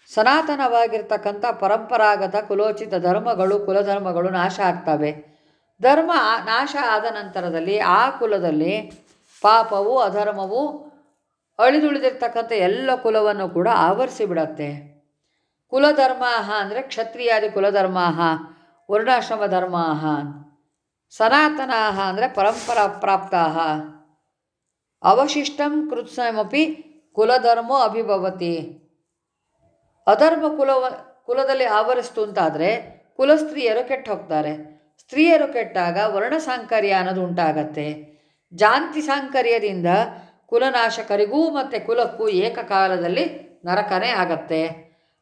ಸನಾತನವಾಗಿರ್ತಕ್ಕಂಥ ಪರಂಪರಾಗತ ಕುಲೋಚಿತ ಧರ್ಮಗಳು, ಕುಲಧರ್ಮಗಳು ನಾಶ ಆಗ್ತವೆ. ಧರ್ಮ ನಾಶ ಆದ ನಂತರದಲ್ಲಿ ಆ ಕುಲದಲ್ಲಿ ಪಾಪವು ಅಧರ್ಮವು ಅಳಿದುಳಿದಿರ್ತಕ್ಕಂಥ ಎಲ್ಲ ಕುಲವನ್ನು ಕೂಡ ಆವರಿಸಿಬಿಡತ್ತೆ ಕುಲಧರ್ಮಾಹ ಕುಲಧರ್ಮ ಅಂದರೆ ಕ್ಷತ್ರಿಯಾದಿ ಕುಲಧರ್ಮಾಹ, ವರ್ಣಾಶ್ರಮ ಧರ್ಮ ಸನಾತನಾಹ ಅಂದರೆ ಪರಂಪರಾ ಪ್ರಾಪ್ತಾಹ. ಅವಶಿಷ್ಟಂ ಕೃತ್ಸಮಿ ಕುಲಧರ್ಮೋ ಅಭಿಭವತಿ. ಅಧರ್ಮ ಕುಲವ ಕುಲದಲ್ಲಿ ಆವರಿಸ್ತು ಅಂತಾದರೆ ಕುಲಸ್ತ್ರೀಯರು ಕೆಟ್ಟು ಹೋಗ್ತಾರೆ ಸ್ತ್ರೀಯರು ಕೆಟ್ಟಾಗ ವರ್ಣ ಸಾಂಕರ್ಯ ಅನ್ನೋದು ಉಂಟಾಗತ್ತೆ. ಜಾಂತಿ ಸಾಂಕರ್ಯದಿಂದ ಕುಲನಾಶಕರಿಗೂ ಮತ್ತು ಕುಲಕ್ಕೂ ಏಕಕಾಲದಲ್ಲಿ ನರಕನೇ ಆಗತ್ತೆ.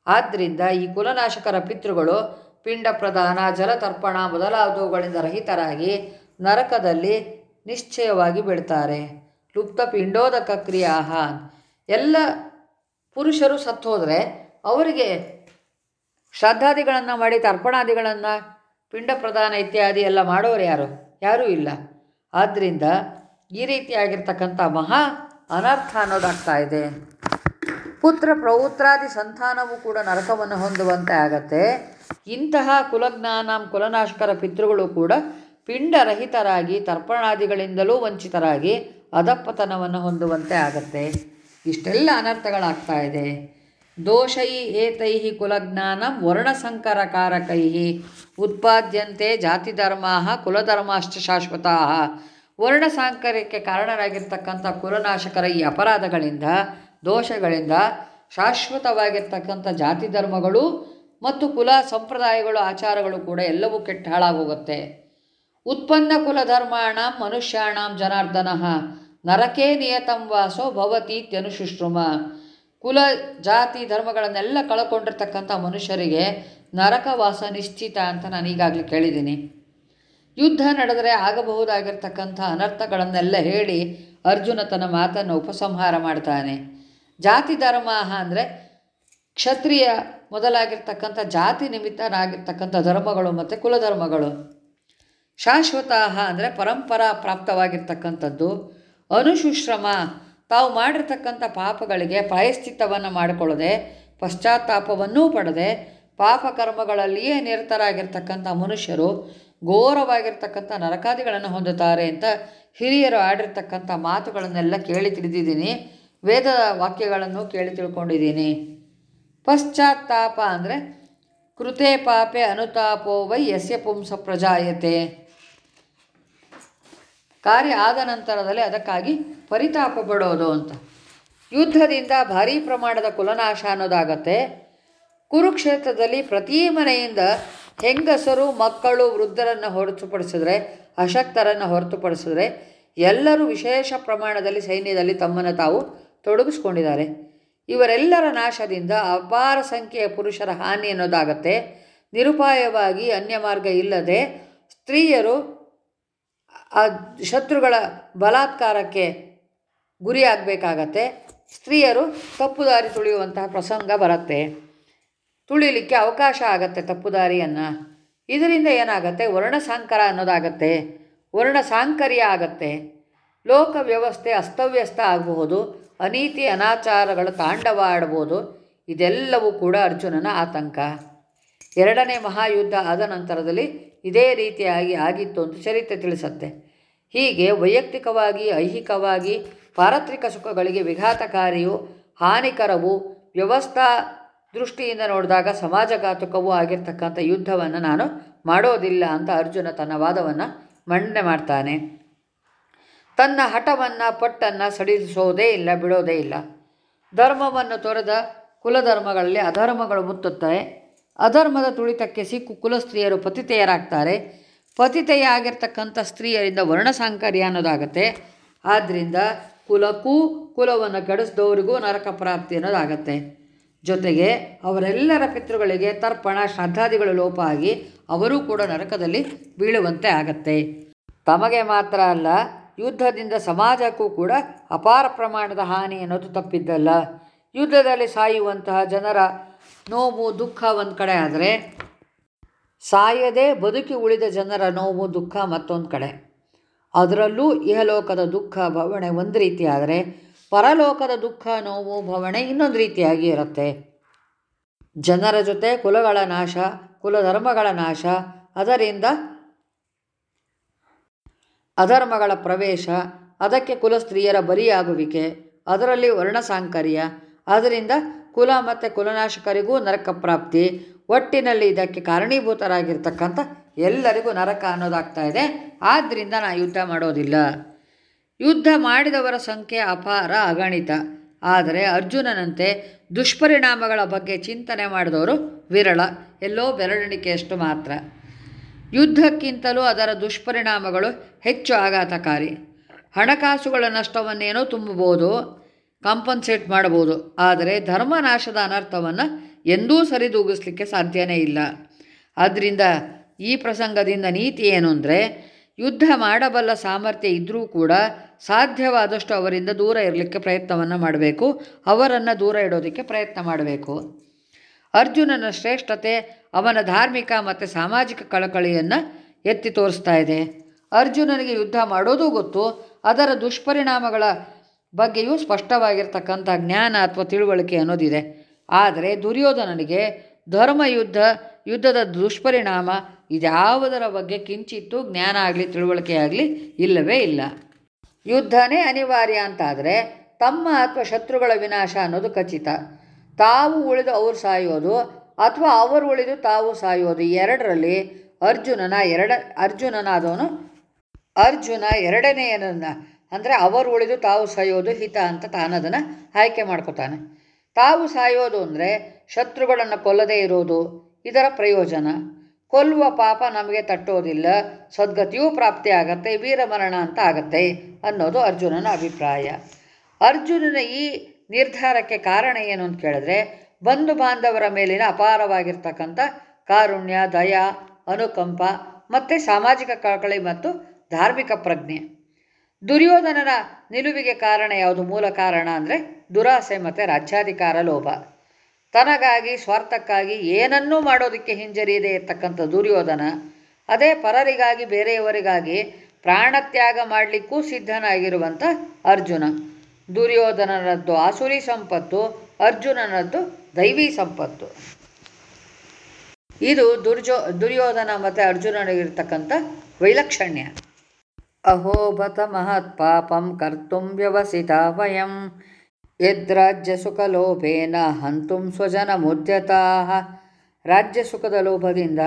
ಆದ್ದರಿಂದ ಈ ಕುಲನಾಶಕರ ಪಿತೃಗಳು ಪಿಂಡ ಪ್ರದಾನ ಜಲತರ್ಪಣ ಮೊದಲಾದವುಗಳಿಂದ ರಹಿತರಾಗಿ ನರಕದಲ್ಲಿ ನಿಶ್ಚಯವಾಗಿ ಬಿಡ್ತಾರೆ ಲುಪ್ತ ಪಿಂಡೋದಕ ಕ್ರಿಯಾಹ ಎಲ್ಲ ಪುರುಷರು ಸತ್ತು ಹೋದರೆ ಅವರಿಗೆ ಶ್ರದ್ಧಾದಿಗಳನ್ನು ಮಾಡಿ ತರ್ಪಣಾದಿಗಳನ್ನು ಪಿಂಡ ಪ್ರದಾನ ಇತ್ಯಾದಿ ಎಲ್ಲ ಮಾಡೋರು ಯಾರು? ಯಾರೂ ಇಲ್ಲ. ಆದ್ದರಿಂದ ಈ ರೀತಿಯಾಗಿರ್ತಕ್ಕಂಥ ಮಹಾ ಅನರ್ಥ ಅನ್ನೋದಾಗ್ತಾ ಇದೆ. ಪುತ್ರ ಪ್ರವೃತ್ರಾದಿ ಸಂತಾನವೂ ಕೂಡ ನರಕವನ್ನು ಹೊಂದುವಂತೆ ಆಗತ್ತೆ. ಇಂತಹ ಕುಲಜ್ಞಾನಂ ಕುಲನಾಶಕರ ಪಿತೃಗಳು ಕೂಡ ಪಿಂಡರಹಿತರಾಗಿ ತರ್ಪಣಾದಿಗಳಿಂದಲೂ ವಂಚಿತರಾಗಿ ಅಧಪ್ಪತನವನ್ನು ಹೊಂದುವಂತೆ ಆಗತ್ತೆ. ಇಷ್ಟೆಲ್ಲ ಅನರ್ಥಗಳಾಗ್ತಾ ಇದೆ. ದೋಷೈ ಏತೈ ಕುಲಜ್ಞಾನಂ ವರ್ಣಸಂಕರಕಾರಕೈ ಉತ್ಪಾದ್ಯಂತೆ ಜಾತಿಧರ್ಮಾ ಕುಲಧರ್ಮಾಶ್ಚ ಶಾಶ್ವತ. ವರ್ಣಸಾಂಕರ್ಯಕ್ಕೆ ಕಾರಣರಾಗಿರ್ತಕ್ಕಂಥ ಕುಲನಾಶಕರ ಈ ಅಪರಾಧಗಳಿಂದ, ದೋಷಗಳಿಂದ ಶಾಶ್ವತವಾಗಿರ್ತಕ್ಕಂಥ ಜಾತಿ ಧರ್ಮಗಳು ಮತ್ತು ಕುಲ ಸಂಪ್ರದಾಯಗಳು, ಆಚಾರಗಳು ಕೂಡ ಎಲ್ಲವೂ ಕೆಟ್ಟ ಹಾಳಾಗೋಗುತ್ತೆ ಉತ್ಪನ್ನ ಕುಲಧರ್ಮಾಣ ಮನುಷ್ಯಾಣಂ ಜನಾರ್ದನ. ನರಕೇ ನಿಯತಂ ವಾಸೋ ಭವತೀತ್ಯನುಶುಶ್ರುಮ ಕುಲ, ಜಾತಿ, ಧರ್ಮಗಳನ್ನೆಲ್ಲ ಕಳ್ಕೊಂಡಿರ್ತಕ್ಕಂಥ ಮನುಷ್ಯರಿಗೆ ನರಕವಾಸ ನಿಶ್ಚಿತ ಅಂತ ನಾನು ಈಗಾಗಲೇ ಕೇಳಿದ್ದೀನಿ. ಯುದ್ಧ ನಡೆದರೆ ಆಗಬಹುದಾಗಿರ್ತಕ್ಕಂಥ ಅನರ್ಥಗಳನ್ನೆಲ್ಲ ಹೇಳಿ ಅರ್ಜುನ ತನ್ನ ಮಾತನ್ನು ಉಪಸಂಹಾರ ಮಾಡ್ತಾನೆ. ಜಾತಿ, ಧರ್ಮ ಅಂದರೆ ಕ್ಷತ್ರಿಯ ಮೊದಲಾಗಿರ್ತಕ್ಕಂಥ ಜಾತಿ ನಿಮಿತ್ತನಾಗಿರ್ತಕ್ಕಂಥ ಧರ್ಮಗಳು ಮತ್ತು ಕುಲಧರ್ಮಗಳು. ಶಾಶ್ವತ ಅಂದರೆ ಪರಂಪರಾ ಪ್ರಾಪ್ತವಾಗಿರ್ತಕ್ಕಂಥದ್ದು. ಅನುಶುಶ್ರಮ ತಾವು ಮಾಡಿರ್ತಕ್ಕಂಥ ಪಾಪಗಳಿಗೆ ಪ್ರಾಯಶ್ಚಿತ್ತವನ್ನು ಮಾಡಿಕೊಳ್ಳದೆ, ಪಶ್ಚಾತ್ತಾಪವನ್ನೂ ಪಡೆದೆ ಪಾಪಕರ್ಮಗಳಲ್ಲಿಯೇ ನಿರತರಾಗಿರ್ತಕ್ಕಂಥ ಮನುಷ್ಯರು ಘೋರವಾಗಿರ್ತಕ್ಕಂಥ ನರಕಾದಿಗಳನ್ನು ಹೊಂದುತ್ತಾರೆ ಅಂತ ಹಿರಿಯರು ಆಡಿರ್ತಕ್ಕಂಥ ಮಾತುಗಳನ್ನೆಲ್ಲ ಕೇಳಿ ತಿಳಿದಿದ್ದೀನಿ. ವೇದ ವಾಕ್ಯಗಳನ್ನು ಕೇಳಿ ತಿಳ್ಕೊಂಡಿದ್ದೀನಿ. ಪಶ್ಚಾತ್ತಾಪ ಅಂದರೆ ಕೃತೆ ಪಾಪೆ ಅನುತಾಪೋ ವೈ ಯಸ್ಯ ಪುಂಸ ಪ್ರಜಾಯತೆ. ಕಾರ್ಯ ಆದ ನಂತರದಲ್ಲಿ ಅದಕ್ಕಾಗಿ ಪರಿತಾಪ ಪಡೋದು ಅಂತ. ಯುದ್ಧದಿಂದ ಭಾರೀ ಪ್ರಮಾಣದ ಕುಲನಾಶ ಅನ್ನೋದಾಗತ್ತೆ. ಕುರುಕ್ಷೇತ್ರದಲ್ಲಿ ಪ್ರತಿ ಮನೆಯಿಂದ ಹೆಂಗಸರು, ಮಕ್ಕಳು, ವೃದ್ಧರನ್ನು ಹೊರತುಪಡಿಸಿದ್ರೆ, ಅಶಕ್ತರನ್ನು ಹೊರತುಪಡಿಸಿದ್ರೆ ಎಲ್ಲರೂ ವಿಶೇಷ ಪ್ರಮಾಣದಲ್ಲಿ ಸೈನ್ಯದಲ್ಲಿ ತಮ್ಮನ್ನು ತಾವು ತೊಡಗಿಸ್ಕೊಂಡಿದ್ದಾರೆ. ಇವರೆಲ್ಲರ ನಾಶದಿಂದ ಅಪಾರ ಸಂಖ್ಯೆಯ ಪುರುಷರ ಹಾನಿ ಅನ್ನೋದಾಗತ್ತೆ. ನಿರುಪಾಯವಾಗಿ ಅನ್ಯ ಮಾರ್ಗ ಇಲ್ಲದೆ ಸ್ತ್ರೀಯರು ಆ ಶತ್ರುಗಳ ಬಲಾತ್ಕಾರಕ್ಕೆ ಗುರಿಯಾಗಬೇಕಾಗತ್ತೆ. ಸ್ತ್ರೀಯರು ತಪ್ಪು ದಾರಿ ತುಳಿಯುವಂತಹ ಪ್ರಸಂಗ ಬರುತ್ತೆ. ತುಳಿಲಿಕ್ಕೆ ಅವಕಾಶ ಆಗತ್ತೆ ತಪ್ಪು ದಾರಿಯನ್ನು ಇದರಿಂದ ಏನಾಗತ್ತೆ? ವರ್ಣಸಾಂಕರ ಅನ್ನೋದಾಗತ್ತೆ. ವರ್ಣ ಸಾಂಕರ್ಯ ಆಗತ್ತೆ. ಲೋಕ ವ್ಯವಸ್ಥೆ ಅಸ್ತವ್ಯಸ್ತ ಆಗಬಹುದು. ಅನೀತಿ ಅನಾಚಾರಗಳ ತಾಂಡವ ಆಡಬಹುದು ಇದೆಲ್ಲವೂ ಕೂಡ ಅರ್ಜುನನ ಆತಂಕ. ಎರಡನೇ ಮಹಾಯುದ್ಧ ಆದ ನಂತರದಲ್ಲಿ ಇದೇ ರೀತಿಯಾಗಿ ಆಗಿತ್ತು ಅಂತ ಚರಿತ್ರೆ ತಿಳಿಸತ್ತೆ. ಹೀಗೆ ವೈಯಕ್ತಿಕವಾಗಿ, ಐಹಿಕವಾಗಿ, ಪಾರತ್ರಿಕ ಸುಖಗಳಿಗೆ ವಿಘಾತಕಾರಿಯು, ಹಾನಿಕರವು, ವ್ಯವಸ್ಥಾ ದೃಷ್ಟಿಯಿಂದ ನೋಡಿದಾಗ ಸಮಾಜಘಾತುಕವೂ ಆಗಿರ್ತಕ್ಕಂಥ ಯುದ್ಧವನ್ನು ನಾನು ಮಾಡೋದಿಲ್ಲ ಅಂತ ಅರ್ಜುನ ತನ್ನ ವಾದವನ್ನು ಮಂಡನೆ ಮಾಡ್ತಾನೆ. ತನ್ನ ಹಠವನ್ನು, ಪಟ್ಟನ್ನು ಸಡಿಲಿಸೋದೇ ಇಲ್ಲ, ಬಿಡೋದೇ ಇಲ್ಲ. ಧರ್ಮವನ್ನು ತೊರೆದ ಕುಲಧರ್ಮಗಳಲ್ಲಿ ಅಧರ್ಮಗಳು ಮುತ್ತುತ್ತವೆ. ಅಧರ್ಮದ ತುಳಿತಕ್ಕೆ ಸಿಕ್ಕು ಕುಲಸ್ತ್ರೀಯರು ಪತಿತೆಯರಾಗ್ತಾರೆ. ಪತಿತೆಯಾಗಿರ್ತಕ್ಕಂಥ ಸ್ತ್ರೀಯರಿಂದ ವರ್ಣಸಾಂಕರ್ಯ ಅನ್ನೋದಾಗತ್ತೆ. ಆದ್ದರಿಂದ ಕುಲಕ್ಕೂ ಕುಲವನ್ನು ಕೆಡಿಸಿದವರಿಗೂ ನರಕ ಪ್ರಾಪ್ತಿ ಅನ್ನೋದಾಗತ್ತೆ. ಜೊತೆಗೆ ಅವರೆಲ್ಲರ ಪಿತೃಗಳಿಗೆ ತರ್ಪಣ, ಶ್ರದ್ಧಾದಿಗಳು ಲೋಪ ಆಗಿ ಅವರೂ ಕೂಡ ನರಕದಲ್ಲಿ ಬೀಳುವಂತೆ ಆಗತ್ತೆ. ತಮಗೆ ಮಾತ್ರ ಅಲ್ಲ, ಯುದ್ಧದಿಂದ ಸಮಾಜಕ್ಕೂ ಕೂಡ ಅಪಾರ ಪ್ರಮಾಣದ ಹಾನಿ ಅನ್ನೋದು ತಪ್ಪಿದ್ದಲ್ಲ. ಯುದ್ಧದಲ್ಲಿ ಸಾಯುವಂತಹ ಜನರ ನೋವು, ದುಃಖ ಒಂದು ಕಡೆ ಆದರೆ ಸಾಯದೆ ಬದುಕಿ ಉಳಿದ ಜನರ ನೋವು, ದುಃಖ ಮತ್ತೊಂದು ಕಡೆ. ಅದರಲ್ಲೂ ಇಹಲೋಕದ ದುಃಖ, ಭವಣೆ ಒಂದು ರೀತಿ ಪರಲೋಕದ ದುಃಖ, ನೋವು, ಭವಣೆ ಇನ್ನೊಂದು ರೀತಿಯಾಗಿ ಇರುತ್ತೆ. ಜನರ ಜೊತೆ ಕುಲಗಳ ನಾಶ, ಕುಲಧರ್ಮಗಳ ನಾಶ, ಅದರಿಂದ ಅಧರ್ಮಗಳ ಪ್ರವೇಶ, ಅದಕ್ಕೆ ಕುಲ ಸ್ತ್ರೀಯರ ಬಲಿಯಾಗುವಿಕೆ, ಅದರಲ್ಲಿ ವರ್ಣಸಾಂಕರ್ಯ, ಅದರಿಂದ ಕುಲ ಮತ್ತು ಕುಲನಾಶಕರಿಗೂ ನರಕ ಪ್ರಾಪ್ತಿ. ಒಟ್ಟಿನಲ್ಲಿ ಇದಕ್ಕೆ ಕಾರಣೀಭೂತರಾಗಿರ್ತಕ್ಕಂಥ ಎಲ್ಲರಿಗೂ ನರಕ ಅನ್ನೋದಾಗ್ತಾ ಇದೆ. ಆದ್ದರಿಂದ ನಾ ಯುದ್ಧ ಮಾಡೋದಿಲ್ಲ. ಯುದ್ಧ ಮಾಡಿದವರ ಸಂಖ್ಯೆ ಅಪಾರ ಅಗಣಿತ. ಆದರೆ ಅರ್ಜುನನಂತೆ ದುಷ್ಪರಿಣಾಮಗಳ ಬಗ್ಗೆ ಚಿಂತನೆ ಮಾಡಿದವರು ವಿರಳ, ಎಲ್ಲೋ ಬೆರಳೆಣಿಕೆಯಷ್ಟು ಮಾತ್ರ. ಯುದ್ಧಕ್ಕಿಂತಲೂ ಅದರ ದುಷ್ಪರಿಣಾಮಗಳು ಹೆಚ್ಚು ಆಘಾತಕಾರಿ. ಹಣಕಾಸುಗಳ ನಷ್ಟವನ್ನೇನೋ ತುಂಬಬಹುದು ಕಾಂಪನ್ಸೇಟ್ ಮಾಡಬಹುದು. ಆದರೆ ಧರ್ಮನಾಶದ ಅನರ್ಥವನ್ನು ಎಂದೂ ಸರಿದೂಗಿಸ್ಲಿಕ್ಕೆ ಸಾಧ್ಯನೇ ಇಲ್ಲ. ಆದ್ದರಿಂದ ಈ ಪ್ರಸಂಗದಿಂದ ನೀತಿ ಏನು ಅಂದರೆ, ಯುದ್ಧ ಮಾಡಬಲ್ಲ ಸಾಮರ್ಥ್ಯ ಇದ್ದರೂ ಕೂಡ ಸಾಧ್ಯವಾದಷ್ಟು ಅವರಿಂದ ದೂರ ಇರಲಿಕ್ಕೆ ಪ್ರಯತ್ನವನ್ನು ಮಾಡಬೇಕು. ಅವರನ್ನು ದೂರ ಇಡೋದಕ್ಕೆ ಪ್ರಯತ್ನ ಮಾಡಬೇಕು. ಅರ್ಜುನನ ಶ್ರೇಷ್ಠತೆ, ಅವನ ಧಾರ್ಮಿಕ ಮತ್ತು ಸಾಮಾಜಿಕ ಕಳಕಳಿಯನ್ನು ಎತ್ತಿ ತೋರಿಸ್ತಾ ಇದೆ. ಅರ್ಜುನನಿಗೆ ಯುದ್ಧ ಮಾಡೋದು ಗೊತ್ತು, ಅದರ ದುಷ್ಪರಿಣಾಮಗಳ ಬಗ್ಗೆಯೂ ಸ್ಪಷ್ಟವಾಗಿರ್ತಕ್ಕಂಥ ಜ್ಞಾನ ಅಥವಾ ತಿಳುವಳಿಕೆ ಅನ್ನೋದಿದೆ. ಆದರೆ ದುರ್ಯೋಧನನಿಗೆ ಧರ್ಮಯುದ್ಧ, ಯುದ್ಧದ ದುಷ್ಪರಿಣಾಮ ಇದ್ಯಾವುದರ ಬಗ್ಗೆ ಕಿಂಚಿತ್ತೂ ಜ್ಞಾನ ಆಗಲಿ, ತಿಳುವಳಿಕೆ ಆಗಲಿ ಇಲ್ಲವೇ ಇಲ್ಲ. ಯುದ್ಧನೇ ಅನಿವಾರ್ಯ ಅಂತಾದರೆ ತಮ್ಮ ಅಥವಾ ಶತ್ರುಗಳ ವಿನಾಶ ಅನ್ನೋದು ಖಚಿತ. ತಾವು ಉಳಿದು ಅವರು ಸಾಯೋದು ಅಥವಾ ಅವರು ಉಳಿದು ತಾವು ಸಾಯೋದು ಎರಡರಲ್ಲಿ ಅರ್ಜುನನ ಎರಡ, ಅರ್ಜುನನಾದವನು ಅರ್ಜುನ ಎರಡನೆಯನನ್ನು ಅಂದರೆ ಅವರು ಉಳಿದು ತಾವು ಸಾಯೋದು ಹಿತ ಅಂತ ತಾನದನ್ನು ಆಯ್ಕೆ ಮಾಡ್ಕೋತಾನೆ. ತಾವು ಸಾಯೋದು ಅಂದರೆ ಶತ್ರುಗಳನ್ನು ಕೊಲ್ಲದೇ ಇರೋದು ಇದರ ಪ್ರಯೋಜನ. ಕೊಲ್ಲುವ ಪಾಪ ನಮಗೆ ತಟ್ಟೋದಿಲ್ಲ, ಸದ್ಗತಿಯೂ ಪ್ರಾಪ್ತಿ ಆಗತ್ತೆ, ವೀರಮರಣ ಅಂತ ಆಗತ್ತೆ ಅನ್ನೋದು ಅರ್ಜುನನ ಅಭಿಪ್ರಾಯ. ಅರ್ಜುನನ ಈ ನಿರ್ಧಾರಕ್ಕೆ ಕಾರಣ ಏನು ಅಂತ ಕೇಳಿದ್ರೆ, ಬಂಧು ಬಾಂಧವರ ಮೇಲಿನ ಅಪಾರವಾಗಿರ್ತಕ್ಕಂಥ ಕಾರುಣ್ಯ, ದಯ, ಅನುಕಂಪ ಮತ್ತು ಸಾಮಾಜಿಕ ಕಳಕಳಿ ಮತ್ತು ಧಾರ್ಮಿಕ ಪ್ರಜ್ಞೆ. ದುರ್ಯೋಧನನ ನಿಲುವಿಗೆ ಕಾರಣ ಯಾವುದು? ಮೂಲ ಕಾರಣ ಅಂದರೆ ದುರಾಸೆ ಮತ್ತು ರಾಜ್ಯಾಧಿಕಾರ ಲೋಭ ತನಗಾಗಿ, ಸ್ವಾರ್ಥಕ್ಕಾಗಿ ಏನನ್ನೂ ಮಾಡೋದಕ್ಕೆ ಹಿಂಜರಿಯದೇ ಇರತಕ್ಕಂಥ ದುರ್ಯೋಧನ, ಅದೇ ಪರರಿಗಾಗಿ, ಬೇರೆಯವರಿಗಾಗಿ ಪ್ರಾಣತ್ಯಾಗ ಮಾಡಲಿಕ್ಕೂ ಸಿದ್ಧನಾಗಿರುವಂಥ ಅರ್ಜುನ. ದುರ್ಯೋಧನರದ್ದು ಆಸುರಿ ಸಂಪತ್ತು, ಅರ್ಜುನನದ್ದು ದೈವಿ ಸಂಪತ್ತು. ಇದು ದುರ್ಜೋ, ದುರ್ಯೋಧನ ಮತ್ತು ಅರ್ಜುನನಿಗಿರ್ತಕ್ಕಂಥ ವೈಲಕ್ಷಣ್ಯ. ಅಹೋಬತ ಮಹತ್ ಪಾಪಂ ಕರ್ತುಂ ವ್ಯವಸಿತ ವಯಂ ಯದ್ರಾಜ್ಯ ಸುಖಲೋಭೇನ ಹಂತುಂ ಸ್ವಜನ ಮುದ್ಯತಾ ರಾಜ್ಯ ಸುಖದ ಲೋಭದಿಂದ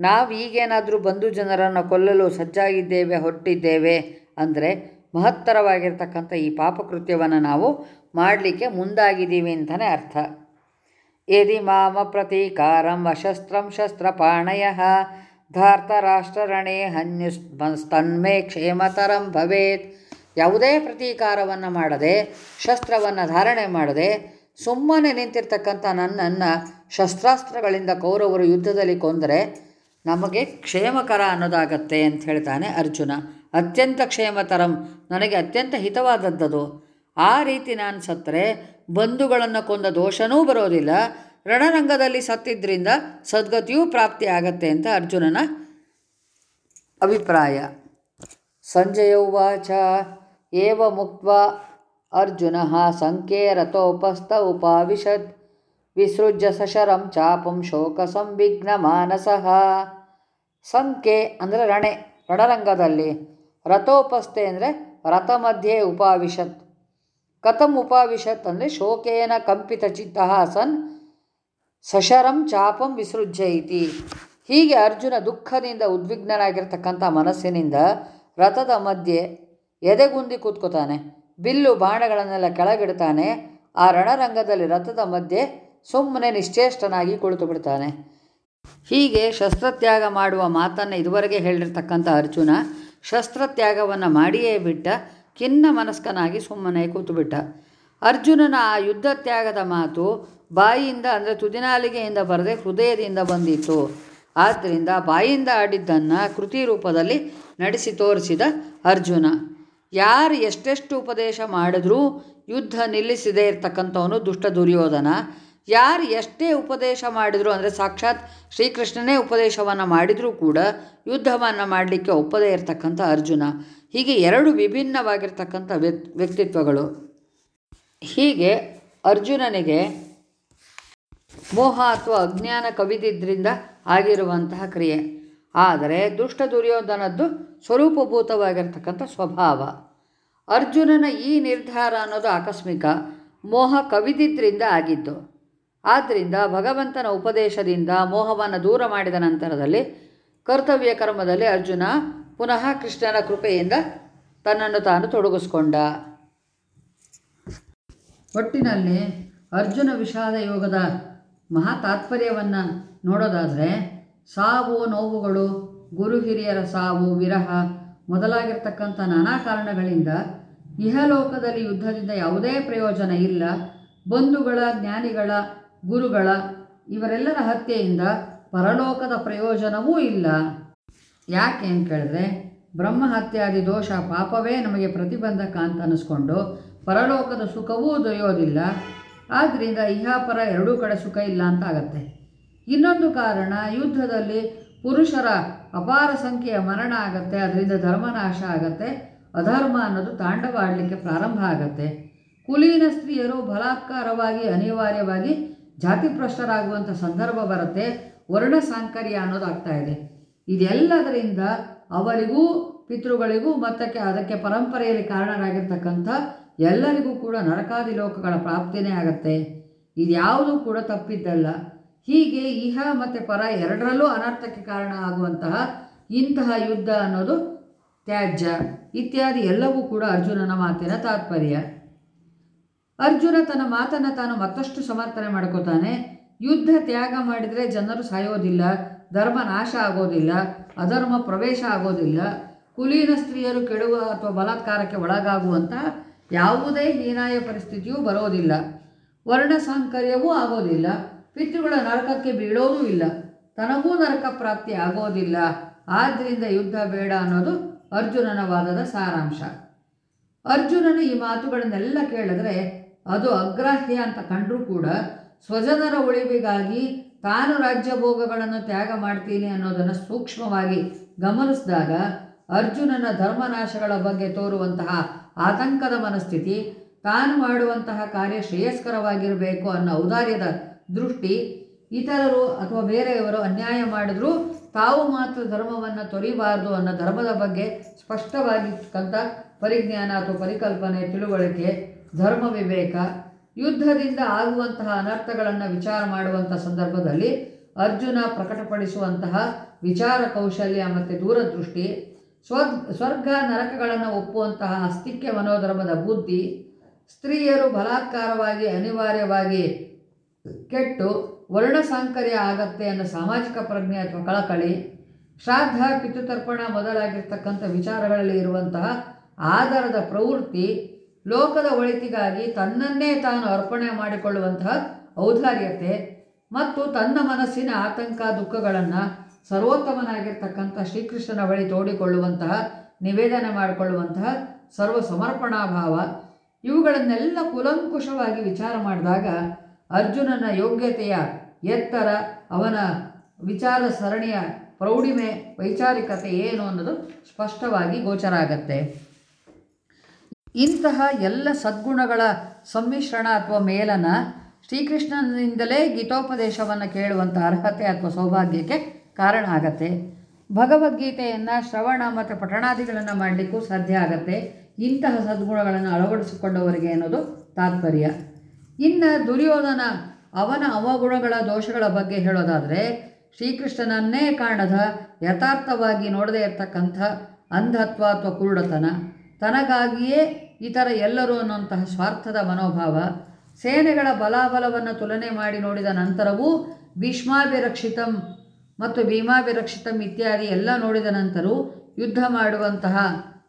ನಾವು ಈಗೇನಾದರೂ ಬಂಧು ಜನರನ್ನು ಕೊಲ್ಲಲು ಸಜ್ಜಾಗಿದ್ದೇವೆ ಹೊರಟಿದ್ದೇವೆ ಅಂದರೆ ಮಹತ್ತರವಾಗಿರ್ತಕ್ಕಂಥ ಈ ಪಾಪಕೃತ್ಯವನ್ನು ನಾವು ಮಾಡಲಿಕ್ಕೆ ಮುಂದಾಗಿದ್ದೀವಿ ಅಂತಲೇ ಅರ್ಥ. ಯದಿ ಮಾಮ ಪ್ರತೀಕಾರಂ ಅಶಸ್ತ್ರಂ ಶಸ್ತ್ರಪಾಣಯ ಧಾರ್ತರಾಷ್ಟ್ರರಣೆ ಹನ್ಯುಸ್ತನ್ಮೇ ಕ್ಷೇಮತರಂ ಭವೇತ್. ಯಾವುದೇ ಪ್ರತೀಕಾರವನ್ನು ಮಾಡದೆ, ಶಸ್ತ್ರವನ್ನು ಧಾರಣೆ ಮಾಡದೆ, ಸುಮ್ಮನೆ ನಿಂತಿರ್ತಕ್ಕಂಥ ನನ್ನನ್ನು ಶಸ್ತ್ರಾಸ್ತ್ರಗಳಿಂದ ಕೌರವರು ಯುದ್ಧದಲ್ಲಿ ಕೊಂದರೆ ನಮಗೆ ಕ್ಷೇಮಕರ ಅನ್ನೋದಾಗತ್ತೆ ಅಂತ ಹೇಳ್ತಾನೆ ಅರ್ಜುನ. ಅತ್ಯಂತ ಕ್ಷೇಮತರಂ. ನನಗೆ ಅತ್ಯಂತ ಹಿತವಾದದ್ದದು. ಆ ರೀತಿ ನಾನು ಸತ್ತರೆ ಬಂಧುಗಳನ್ನು ಕೊಂದ ದೋಷನೂ ಬರೋದಿಲ್ಲ. ರಣರಂಗದಲ್ಲಿ ಸತ್ತಿದ್ದರಿಂದ ಸದ್ಗತಿಯೂ ಪ್ರಾಪ್ತಿ ಆಗತ್ತೆ ಅಂತ ಅರ್ಜುನನ ಅಭಿಪ್ರಾಯ. ಸಂಜಯ ಉಚ ಏವ ಮುಕ್ತ ಅರ್ಜುನ ಸಂಖ್ಯೆ ರಥೋಪಸ್ಥ ಉಪಾವಿಶತ್ ವಿಸೃಜ್ಯ ಸಶರಂ ಚಾಪಂ ಶೋಕ ಸಂವಿಘ್ನ ಮಾನಸಃ. ಸಂಖ್ಯೆ ಅಂದರೆ ರಣೆ, ರಣರಂಗದಲ್ಲಿ. ರಥೋಪಸ್ಥೆ ಅಂದರೆ ರಥ ಮಧ್ಯೆ ಉಪಾವಿಶತ್ ಕಥಂ ಉಪಾವಿಶತ್ ಅಂದರೆ ಶೋಕೇನ ಕಂಪಿತ ಚಿತ್ತ ಸನ್ ಸಶರಂ ಚಾಪಂ ವಿಸೃಜ್ಯ ಇತಿ ಹೀಗೆ ಅರ್ಜುನ ದುಃಖದಿಂದ ಉದ್ವಿಗ್ನನಾಗಿರ್ತಕ್ಕಂಥ ಮನಸ್ಸಿನಿಂದ ರಥದ ಮಧ್ಯೆ ಎದೆಗುಂದಿ ಕೂತ್ಕೋತಾನೆ. ಬಿಲ್ಲು ಬಾಣಗಳನ್ನೆಲ್ಲ ಕೆಳಗಿಡ್ತಾನೆ. ಆ ರಣರಂಗದಲ್ಲಿ ರಥದ ಮಧ್ಯೆ ಸುಮ್ಮನೆ ನಿಶ್ಚೇಷ್ಟನಾಗಿ ಕುಳಿತು ಬಿಡ್ತಾನೆ ಹೀಗೆ ಶಸ್ತ್ರತ್ಯಾಗ ಮಾಡುವ ಮಾತನ್ನು ಇದುವರೆಗೆ ಹೇಳಿರ್ತಕ್ಕಂಥ ಅರ್ಜುನ ಶಸ್ತ್ರತ್ಯಾಗವನ್ನು ಮಾಡಿಯೇ ಬಿಟ್ಟ ಖಿನ್ನ ಮನಸ್ಕನಾಗಿ ಸುಮ್ಮನೆ ಕೂತುಬಿಟ್ಟ. ಅರ್ಜುನನ ಆ ಯುದ್ಧ ತ್ಯಾಗದ ಮಾತು ಬಾಯಿಯಿಂದ, ಅಂದರೆ ತುದಿನಾಲಿಗೆಯಿಂದ ಬರದೆ ಹೃದಯದಿಂದ ಬಂದಿತ್ತು. ಆದ್ದರಿಂದ ಬಾಯಿಯಿಂದ ಆಡಿದ್ದನ್ನು ಕೃತಿ ರೂಪದಲ್ಲಿ ನಡೆಸಿ ತೋರಿಸಿದ ಅರ್ಜುನ. ಯಾರು ಎಷ್ಟೆಷ್ಟು ಉಪದೇಶ ಮಾಡಿದ್ರೂ ಯುದ್ಧ ನಿಲ್ಲಿಸದೇ ಇರತಕ್ಕಂಥವನು ದುಷ್ಟ ದುರ್ಯೋಧನ. ಯಾರು ಎಷ್ಟೇ ಉಪದೇಶ ಮಾಡಿದ್ರು, ಅಂದರೆ ಸಾಕ್ಷಾತ್ ಶ್ರೀಕೃಷ್ಣನೇ ಉಪದೇಶವನ್ನು ಮಾಡಿದರೂ ಕೂಡ ಯುದ್ಧವನ್ನು ಮಾಡಲಿಕ್ಕೆ ಒಪ್ಪದೇ ಇರತಕ್ಕಂಥ ಅರ್ಜುನ. ಹೀಗೆ ಎರಡು ವಿಭಿನ್ನವಾಗಿರ್ತಕ್ಕಂಥ ವ್ಯಕ್ತಿತ್ವಗಳು. ಹೀಗೆ ಅರ್ಜುನನಿಗೆ ಮೋಹ ಅಥವಾ ಅಜ್ಞಾನ ಕವಿದಿದ್ದರಿಂದ ಆಗಿರುವಂತಹ ಕ್ರಿಯೆ. ಆದರೆ ದುಷ್ಟ ದುರ್ಯೋಧನದ್ದು ಸ್ವರೂಪಭೂತವಾಗಿರ್ತಕ್ಕಂಥ ಸ್ವಭಾವ. ಅರ್ಜುನನ ಈ ನಿರ್ಧಾರ ಅನ್ನೋದು ಆಕಸ್ಮಿಕ. ಮೋಹ ಕವಿದಿದ್ದರಿಂದ ಆಗಿದ್ದು. ಆದ್ದರಿಂದ ಭಗವಂತನ ಉಪದೇಶದಿಂದ ಮೋಹವನ್ನು ದೂರ ಮಾಡಿದ ನಂತರದಲ್ಲಿ ಕರ್ತವ್ಯ ಕರ್ಮದಲ್ಲಿ ಅರ್ಜುನ ಪುನಃ ಕೃಷ್ಣನ ಕೃಪೆಯಿಂದ ತನ್ನನ್ನು ತಾನು ತೊಡಗಿಸ್ಕೊಂಡ. ಒಟ್ಟಿನಲ್ಲಿ ಅರ್ಜುನ ವಿಷಾದ ಯೋಗದ ಮಹಾ ತಾತ್ಪರ್ಯವನ್ನು ನೋಡೋದಾದರೆ ಸಾವು, ನೋವುಗಳು, ಗುರು ಹಿರಿಯರ ಸಾವು, ವಿರಹ ಮೊದಲಾಗಿರ್ತಕ್ಕಂಥ ನಾನಾ ಕಾರಣಗಳಿಂದ ಇಹಲೋಕದಲ್ಲಿ ಯುದ್ಧದಿಂದ ಯಾವುದೇ ಪ್ರಯೋಜನ ಇಲ್ಲ. ಬಂಧುಗಳ, ಜ್ಞಾನಿಗಳ, ಗುರುಗಳ ಇವರೆಲ್ಲರ ಹತ್ಯೆಯಿಂದ ಪರಲೋಕದ ಪ್ರಯೋಜನವೂ ಇಲ್ಲ. ಯಾಕೆ ಅಂತ ಕೇಳಿದ್ರೆ ಬ್ರಹ್ಮ ಹತ್ಯಾದಿ ದೋಷ ಪಾಪವೇ ನಮಗೆ ಪ್ರತಿಬಂಧಕ ಅಂತ ಅನ್ನಿಸ್ಕೊಂಡು ಪರಲೋಕದ ಸುಖವೂ ದೊರೆಯೋದಿಲ್ಲ. ಆದ್ದರಿಂದ ಇಹಾಪರ ಎರಡೂ ಕಡೆ ಸುಖ ಇಲ್ಲ ಅಂತ ಆಗತ್ತೆ. ಇನ್ನೊಂದು ಕಾರಣ, ಯುದ್ಧದಲ್ಲಿ ಪುರುಷರ ಅಪಾರ ಸಂಖ್ಯೆಯ ಮರಣ ಆಗತ್ತೆ, ಅದರಿಂದ ಧರ್ಮನಾಶ ಆಗತ್ತೆ, ಅಧರ್ಮ ಅನ್ನೋದು ತಾಂಡವಾಡಲಿಕ್ಕೆ ಪ್ರಾರಂಭ ಆಗತ್ತೆ. ಕುಲೀನ ಸ್ತ್ರೀಯರು ಬಲಾತ್ಕಾರವಾಗಿ, ಅನಿವಾರ್ಯವಾಗಿ ಜಾತಿಭ್ರಷ್ಟರಾಗುವಂಥ ಸಂದರ್ಭ ಬರುತ್ತೆ, ವರ್ಣ ಸಾಂಕರ್ಯ ಅನ್ನೋದು ಆಗ್ತಾ ಇದೆ. ಇದೆಲ್ಲದರಿಂದ ಅವರಿಗೂ, ಪಿತೃಗಳಿಗೂ ಮತ್ತಕ್ಕೆ ಅದಕ್ಕೆ ಪರಂಪರೆಯಲ್ಲಿ ಕಾರಣರಾಗಿರ್ತಕ್ಕಂಥ ಎಲ್ಲರಿಗೂ ಕೂಡ ನರಕಾದಿ ಲೋಕಗಳ ಪ್ರಾಪ್ತಿನೇ ಆಗತ್ತೆ. ಇದ್ಯಾವುದೂ ಕೂಡ ತಪ್ಪಿದ್ದಲ್ಲ. ಹೀಗೆ ಇಹ ಮತ್ತು ಪರ ಎರಡರಲ್ಲೂ ಅನರ್ಥಕ್ಕೆ ಕಾರಣ ಆಗುವಂತಹ ಇಂತಹ ಯುದ್ಧ ಅನ್ನೋದು ತ್ಯಾಜ್ಯ. ಇತ್ಯಾದಿ ಎಲ್ಲವೂ ಕೂಡ ಅರ್ಜುನನ ಮಾತಿನ ತಾತ್ಪರ್ಯ. ಅರ್ಜುನ ತನ್ನ ಮಾತನ್ನು ತಾನು ಮತ್ತಷ್ಟು ಸಮರ್ಥನೆ ಮಾಡ್ಕೋತಾನೆ. ಯುದ್ಧ ತ್ಯಾಗ ಮಾಡಿದರೆ ಜನರು ಸಾಯೋದಿಲ್ಲ, ಧರ್ಮ ನಾಶ ಆಗೋದಿಲ್ಲ, ಅಧರ್ಮ ಪ್ರವೇಶ ಆಗೋದಿಲ್ಲ. ಕುಲೀನ ಸ್ತ್ರೀಯರು ಕೆಡುವ ಅಥವಾ ಬಲಾತ್ಕಾರಕ್ಕೆ ಒಳಗಾಗುವಂತಹ ಯಾವುದೇ ಹೀನಾಯ ಪರಿಸ್ಥಿತಿಯೂ ಬರೋದಿಲ್ಲ. ವರ್ಣ ಸಾಂಕರ್ಯವೂ ಆಗೋದಿಲ್ಲ. ಪಿತೃಗಳ ನರಕಕ್ಕೆ ಬೀಳೋದೂ ಇಲ್ಲ. ತನಗೂ ನರಕ ಪ್ರಾಪ್ತಿ ಆಗೋದಿಲ್ಲ. ಆದ್ದರಿಂದ ಯುದ್ಧ ಬೇಡ ಅನ್ನೋದು ಅರ್ಜುನನ ವಾದದ ಸಾರಾಂಶ. ಅರ್ಜುನನು ಈ ಮಾತುಗಳನ್ನೆಲ್ಲ ಕೇಳಿದ್ರೆ, ಅದು ಅಗ್ರಾಹ್ಯ ಅಂತ ಕಂಡರೂ ಕೂಡ ಸ್ವಜನರ ಉಳಿವಿಗಾಗಿ ತಾನು ರಾಜ್ಯ ಭೋಗಗಳನ್ನು ತ್ಯಾಗ ಮಾಡ್ತೀನಿ ಅನ್ನೋದನ್ನು ಸೂಕ್ಷ್ಮವಾಗಿ ಗಮನಿಸಿದಾಗ ಅರ್ಜುನನ ಧರ್ಮನಾಶಗಳ ಬಗ್ಗೆ ತೋರುವಂತಹ ಆತಂಕದ ಮನಸ್ಥಿತಿ, ತಾನು ಮಾಡುವಂತಹ ಕಾರ್ಯ ಶ್ರೇಯಸ್ಕರವಾಗಿರಬೇಕು ಅನ್ನೋ ಔದಾರ್ಯದ ದೃಷ್ಟಿ, ಇತರರು ಅಥವಾ ಬೇರೆಯವರು ಅನ್ಯಾಯ ಮಾಡಿದ್ರೂ ತಾವು ಮಾತ್ರ ಧರ್ಮವನ್ನು ತೊರಿಬಾರದು ಅನ್ನೋ ಧರ್ಮದ ಬಗ್ಗೆ ಸ್ಪಷ್ಟವಾಗಿರ್ತಕ್ಕಂಥ ಪರಿಜ್ಞಾನ ಅಥವಾ ಪರಿಕಲ್ಪನೆ, ತಿಳುವಳಿಕೆ, ಧರ್ಮ ವಿವೇಕ, ಯುದ್ಧದಿಂದ ಆಗುವಂತಹ ಅನರ್ಥಗಳನ್ನು ವಿಚಾರ ಮಾಡುವಂಥ ಸಂದರ್ಭದಲ್ಲಿ ಅರ್ಜುನ ಪ್ರಕಟಪಡಿಸುವಂತಹ ವಿಚಾರ ಕೌಶಲ್ಯ ಮತ್ತು ದೂರದೃಷ್ಟಿ ಸ್ವ ಸ್ವರ್ಗ ನರಕಗಳನ್ನು ಒಪ್ಪುವಂತಹ ಅಸ್ತಿಕ್ಯ ಮನೋಧರ್ಮದ ಬುದ್ಧಿ ಸ್ತ್ರೀಯರು ಬಲಾತ್ಕಾರವಾಗಿ, ಅನಿವಾರ್ಯವಾಗಿ ಕೆಟ್ಟು ವರ್ಣಸಾಂಕರ್ಯ ಆಗತ್ತೆ ಅನ್ನೋ ಸಾಮಾಜಿಕ ಪ್ರಜ್ಞೆ ಅಥವಾ ಕಳಕಳಿ, ಶ್ರಾದ್ದ, ಪಿತೃತರ್ಪಣ ಮೊದಲಾಗಿರ್ತಕ್ಕಂಥ ವಿಚಾರಗಳಲ್ಲಿ ಇರುವಂತಹ ಆಧಾರದ ಪ್ರವೃತ್ತಿ ಲೋಕದ ಒಳಿತಿಗಾಗಿ ತನ್ನನ್ನೇ ತಾನು ಅರ್ಪಣೆ ಮಾಡಿಕೊಳ್ಳುವಂತಹ ಔದಾರ್ಯತೆ ಮತ್ತು ತನ್ನ ಮನಸ್ಸಿನ ಆತಂಕ, ದುಃಖಗಳನ್ನು ಸರ್ವೋತ್ತಮನಾಗಿರ್ತಕ್ಕಂಥ ಶ್ರೀಕೃಷ್ಣನ ಬಳಿ ತೋಡಿಕೊಳ್ಳುವಂತಹ, ನಿವೇದನೆ ಮಾಡಿಕೊಳ್ಳುವಂತಹ ಸರ್ವ ಸಮರ್ಪಣಾ ಭಾವ ಇವುಗಳನ್ನೆಲ್ಲ ಕುಲಂಕುಷವಾಗಿ ವಿಚಾರ ಮಾಡಿದಾಗ ಅರ್ಜುನನ ಯೋಗ್ಯತೆಯ ಎತ್ತರ, ಅವನ ವಿಚಾರ ಸರಣಿಯ ಪ್ರೌಢಿಮೆ, ವೈಚಾರಿಕತೆ ಏನು ಅನ್ನೋದು ಸ್ಪಷ್ಟವಾಗಿ ಗೋಚರ ಆಗತ್ತೆ. ಇಂತಹ ಎಲ್ಲ ಸದ್ಗುಣಗಳ ಸಮ್ಮಿಶ್ರಣ ಅಥವಾ ಮೇಲನ ಶ್ರೀಕೃಷ್ಣನಿಂದಲೇ ಗೀತೋಪದೇಶವನ್ನು ಕೇಳುವಂಥ ಅರ್ಹತೆ ಅಥವಾ ಸೌಭಾಗ್ಯಕ್ಕೆ ಕಾರಣ ಆಗತ್ತೆ. ಭಗವದ್ಗೀತೆಯನ್ನು ಶ್ರವಣ ಮತ್ತು ಪಠಣಾದಿಗಳನ್ನು ಮಾಡಲಿಕ್ಕೂ ಸಾಧ್ಯ ಆಗತ್ತೆ. ಇಂತಹ ಸದ್ಗುಣಗಳನ್ನು ಅಳವಡಿಸಿಕೊಂಡವರಿಗೆ ಅನ್ನೋದು ತಾತ್ಪರ್ಯ. ಇನ್ನು ದುರ್ಯೋಧನ ಅವನ ಅವಗುಣಗಳ ದೋಷಗಳ ಬಗ್ಗೆ ಹೇಳೋದಾದರೆ, ಶ್ರೀಕೃಷ್ಣನನ್ನೇ ಕಾಣದ ಯಥಾರ್ಥವಾಗಿ ನೋಡದೇ ಇರತಕ್ಕಂಥ ಅಂಧತ್ವ ಅಥವಾ ಕುರುಡತನ, ತನಗಾಗಿಯೇ ಇತರ ಎಲ್ಲರೂ ಅನ್ನುವಂತಹ ಸ್ವಾರ್ಥದ ಮನೋಭಾವ, ಸೇನೆಗಳ ಬಲಾಬಲವನ್ನು ತುಲನೆ ಮಾಡಿ ನೋಡಿದ ನಂತರವೂ ಭೀಷ್ಮಾಭಿರಕ್ಷಿತಂ ಮತ್ತು ಭೀಮಾಭಿರಕ್ಷಿತಂ ಇತ್ಯಾದಿ ಎಲ್ಲ ನೋಡಿದ ನಂತರ ಯುದ್ಧ ಮಾಡುವಂತಹ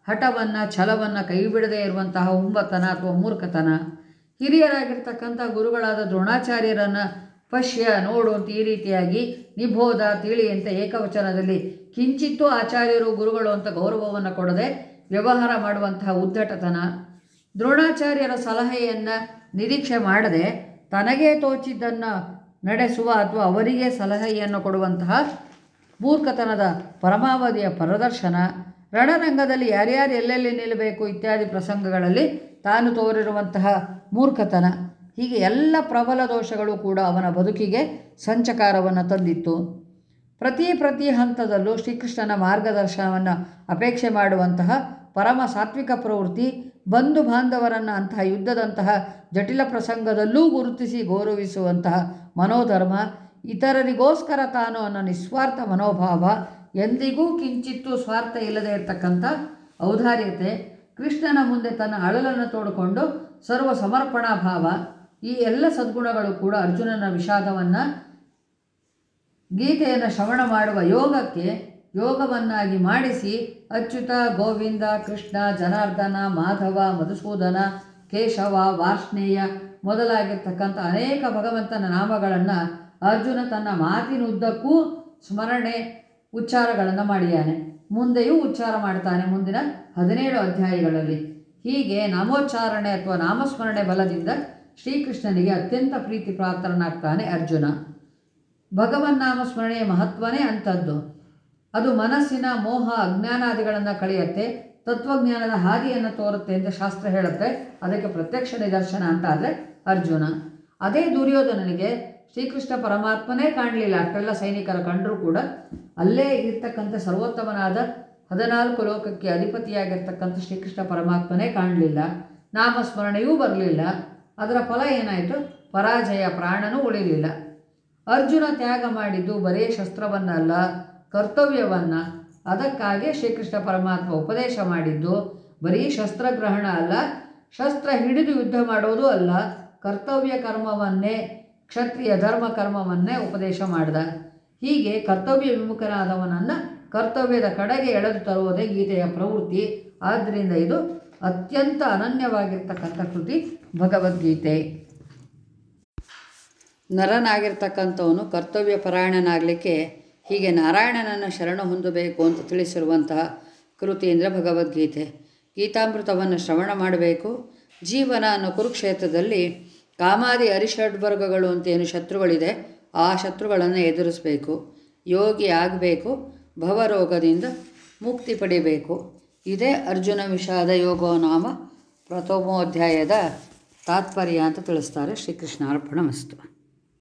ಹಠವನ್ನು, ಛಲವನ್ನು ಕೈಬಿಡದೇ ಇರುವಂತಹ ಉಂಬತನ ಅಥವಾ ಮೂರ್ಖತನ. ಹಿರಿಯರಾಗಿರ್ತಕ್ಕಂಥ ಗುರುಗಳಾದ ದ್ರೋಣಾಚಾರ್ಯರನ್ನು ಪಶ್ಯ, ನೋಡು ಅಂತ ಈ ರೀತಿಯಾಗಿ ನಿಬೋಧ, ತಿಳಿ ಅಂತ ಏಕವಚನದಲ್ಲಿ ಕಿಂಚಿತ್ತೂ ಆಚಾರ್ಯರು ಗುರುಗಳು ಅಂತ ಗೌರವವನ್ನು ಕೊಡದೆ ವ್ಯವಹಾರ ಮಾಡುವಂತಹ ಉದ್ದಟತನ. ದ್ರೋಣಾಚಾರ್ಯರ ಸಲಹೆಯನ್ನು ನಿರೀಕ್ಷೆ ಮಾಡದೆ ತನಗೇ ತೋಚಿದ್ದನ್ನು ನಡೆಸುವ ಅಥವಾ ಅವರಿಗೆ ಸಲಹೆಯನ್ನು ಕೊಡುವಂತಹ ಮೂರ್ಖತನದ ಪರಮಾವಧಿಯ ಪ್ರದರ್ಶನ, ರಣರಂಗದಲ್ಲಿ ಯಾರ್ಯಾರು ಎಲ್ಲೆಲ್ಲಿ ನಿಲ್ಲಬೇಕು ಇತ್ಯಾದಿ ಪ್ರಸಂಗಗಳಲ್ಲಿ ತಾನು ತೋರಿರುವಂತಹ ಮೂರ್ಖತನ. ಹೀಗೆ ಎಲ್ಲ ಪ್ರಬಲ ದೋಷಗಳು ಕೂಡ ಅವನ ಬದುಕಿಗೆ ಸಂಚಕಾರವನ್ನು ತಂದಿತ್ತು. ಪ್ರತಿ ಪ್ರತಿ ಹಂತದಲ್ಲೂ ಶ್ರೀಕೃಷ್ಣನ ಮಾರ್ಗದರ್ಶನವನ್ನು ಅಪೇಕ್ಷೆ ಮಾಡುವಂತಹ ಪರಮ ಸಾತ್ವಿಕ ಪ್ರವೃತ್ತಿ ಬಂಧು ಬಾಂಧವರನ್ನು ಅಂತಹ ಯುದ್ಧದಂತಹ ಜಟಿಲ ಪ್ರಸಂಗದಲ್ಲೂ ಗುರುತಿಸಿ ಗೌರವಿಸುವಂತಹ ಮನೋಧರ್ಮ, ಇತರರಿಗೋಸ್ಕರ ತಾನು ಅನ್ನೋ ನಿಸ್ವಾರ್ಥ ಮನೋಭಾವ, ಎಂದಿಗೂ ಕಿಂಚಿತ್ತೂ ಸ್ವಾರ್ಥ ಇಲ್ಲದೆ ಇರತಕ್ಕಂಥ ಔದಾರ್ಯತೆ, ಕೃಷ್ಣನ ಮುಂದೆ ತನ್ನ ಅಳಲನ್ನು ತೋಡಿಕೊಂಡು ಸರ್ವ ಸಮರ್ಪಣಾ ಭಾವ, ಈ ಎಲ್ಲ ಸದ್ಗುಣಗಳು ಕೂಡ ಅರ್ಜುನನ ವಿಷಾದವನ್ನು ಗೀತೆಯನ್ನು ಶ್ರವಣ ಮಾಡುವ ಯೋಗಕ್ಕೆ ಯೋಗವನ್ನಾಗಿ ಮಾಡಿಸಿ ಅಚ್ಯುತ ಗೋವಿಂದ ಕೃಷ್ಣ ಜನಾರ್ದನ ಮಾಧವ ಮಧುಸೂದನ ಕೇಶವ ವಾರ್ಷ್ಣೇಯ ಮೊದಲಾಗಿರ್ತಕ್ಕಂಥ ಅನೇಕ ಭಗವಂತನ ನಾಮಗಳನ್ನು ಅರ್ಜುನ ತನ್ನ ಮಾತಿನುದ್ದಕ್ಕೂ ಸ್ಮರಣೆ ಉಚ್ಚಾರಗಳನ್ನು ಮಾಡಿದ್ದಾನೆ ಮುಂದೆಯೂ ಉಚ್ಚಾರ ಮಾಡ್ತಾನೆ ಮುಂದಿನ ಹದಿನೇಳು ಅಧ್ಯಾಯಗಳಲ್ಲಿ. ಹೀಗೆ ನಾಮೋಚ್ಚಾರಣೆ ಅಥವಾ ನಾಮಸ್ಮರಣೆ ಬಲದಿಂದ ಶ್ರೀಕೃಷ್ಣನಿಗೆ ಅತ್ಯಂತ ಪ್ರೀತಿ ಪ್ರಾರ್ಥನಾಗ್ತಾನೆ ಅರ್ಜುನ. ಭಗವನ್ನಾಮ ಸ್ಮರಣೆಯ ಮಹತ್ವನೇ ಅಂಥದ್ದು. ಅದು ಮನಸ್ಸಿನ ಮೋಹ ಅಜ್ಞಾನಾದಿಗಳನ್ನು ಕಳೆಯುತ್ತೆ. ತತ್ವಜ್ಞಾನದ ಹಾದಿಯನ್ನು ತೋರುತ್ತೆ ಅಂತ ಶಾಸ್ತ್ರ ಹೇಳುತ್ತೆ. ಅದಕ್ಕೆ ಪ್ರತ್ಯಕ್ಷ ನಿದರ್ಶನ ಅಂತ ಆದರೆ ಅರ್ಜುನ. ಅದೇ ದುರ್ಯೋಧನನಿಗೆ ಶ್ರೀಕೃಷ್ಣ ಪರಮಾತ್ಮನೇ ಕಾಣಲಿಲ್ಲ. ಅಷ್ಟೆಲ್ಲ ಸೈನಿಕರ ಕಂಡರೂ ಕೂಡ ಅಲ್ಲೇ ಇರ್ತಕ್ಕಂಥ ಸರ್ವೋತ್ತಮನಾದ ಹದಿನಾಲ್ಕು ಲೋಕಕ್ಕೆ ಅಧಿಪತಿಯಾಗಿರ್ತಕ್ಕಂಥ ಶ್ರೀಕೃಷ್ಣ ಪರಮಾತ್ಮನೇ ಕಾಣಲಿಲ್ಲ. ನಾಮಸ್ಮರಣೆಯೂ ಬರಲಿಲ್ಲ. ಅದರ ಫಲ ಏನಾಯಿತು? ಪರಾಜಯ ಪ್ರಾಣನೂ ಉಳಿಲಿಲ್ಲ. ಅರ್ಜುನ ತ್ಯಾಗ ಮಾಡಿದ್ದು ಬರೇ ಶಸ್ತ್ರವನ್ನಲ್ಲ. ಕರ್ತವ್ಯವನ್ನು ಅದಕ್ಕಾಗಿ ಶ್ರೀಕೃಷ್ಣ ಪರಮಾತ್ಮ ಉಪದೇಶ ಮಾಡಿದ್ದು, ಬರೀ ಶಸ್ತ್ರಗ್ರಹಣ ಅಲ್ಲ, ಶಸ್ತ್ರ ಹಿಡಿದು ಯುದ್ಧ ಮಾಡೋದು ಅಲ್ಲ, ಕರ್ತವ್ಯ ಕರ್ಮವನ್ನೇ, ಕ್ಷತ್ರಿಯ ಧರ್ಮ ಕರ್ಮವನ್ನೇ ಉಪದೇಶ ಮಾಡಿದ. ಹೀಗೆ ಕರ್ತವ್ಯ ವಿಮುಖನಾದವನನ್ನು ಕರ್ತವ್ಯದ ಕಡೆಗೆ ಎಳೆದು ತರುವುದೇ ಗೀತೆಯ ಪ್ರವೃತ್ತಿ. ಆದ್ದರಿಂದ ಇದು ಅತ್ಯಂತ ಅನನ್ಯವಾಗಿರ್ತಕ್ಕಂಥ ಕೃತಿ ಭಗವದ್ಗೀತೆ. ನರನಾಗಿರ್ತಕ್ಕಂಥವನು ಕರ್ತವ್ಯ ಪರಾಯಣನಾಗಲಿಕ್ಕೆ ಹೀಗೆ ನಾರಾಯಣನನ್ನು ಶರಣ ಹೊಂದಬೇಕು ಅಂತ ತಿಳಿಸಿರುವಂತಹ ಕೃತಿ ಅಂದರೆ ಭಗವದ್ಗೀತೆ. ಗೀತಾಮೃತವನ್ನು ಶ್ರವಣ ಮಾಡಬೇಕು. ಜೀವನ ಅನ್ನೋ ಕುರುಕ್ಷೇತ್ರದಲ್ಲಿ ಕಾಮಾದಿ ಅರಿಷಡ್ವರ್ಗಗಳು ಅಂತ ಏನು ಶತ್ರುಗಳಿದೆ, ಆ ಶತ್ರುಗಳನ್ನು ಎದುರಿಸಬೇಕು. ಯೋಗಿ ಆಗಬೇಕು, ಭವರೋಗದಿಂದ ಮುಕ್ತಿ ಪಡಿಬೇಕು. ಇದೇ ಅರ್ಜುನ ವಿಷಾದ ಯೋಗೋ ನಾಮ ಪ್ರಥಮೋಧ್ಯಾಯದ ತಾತ್ಪರ್ಯ ಅಂತ ತಿಳಿಸ್ತಾರೆ ಶ್ರೀಕೃಷ್ಣ ಅರ್ಪಣ ಮಸ್ತು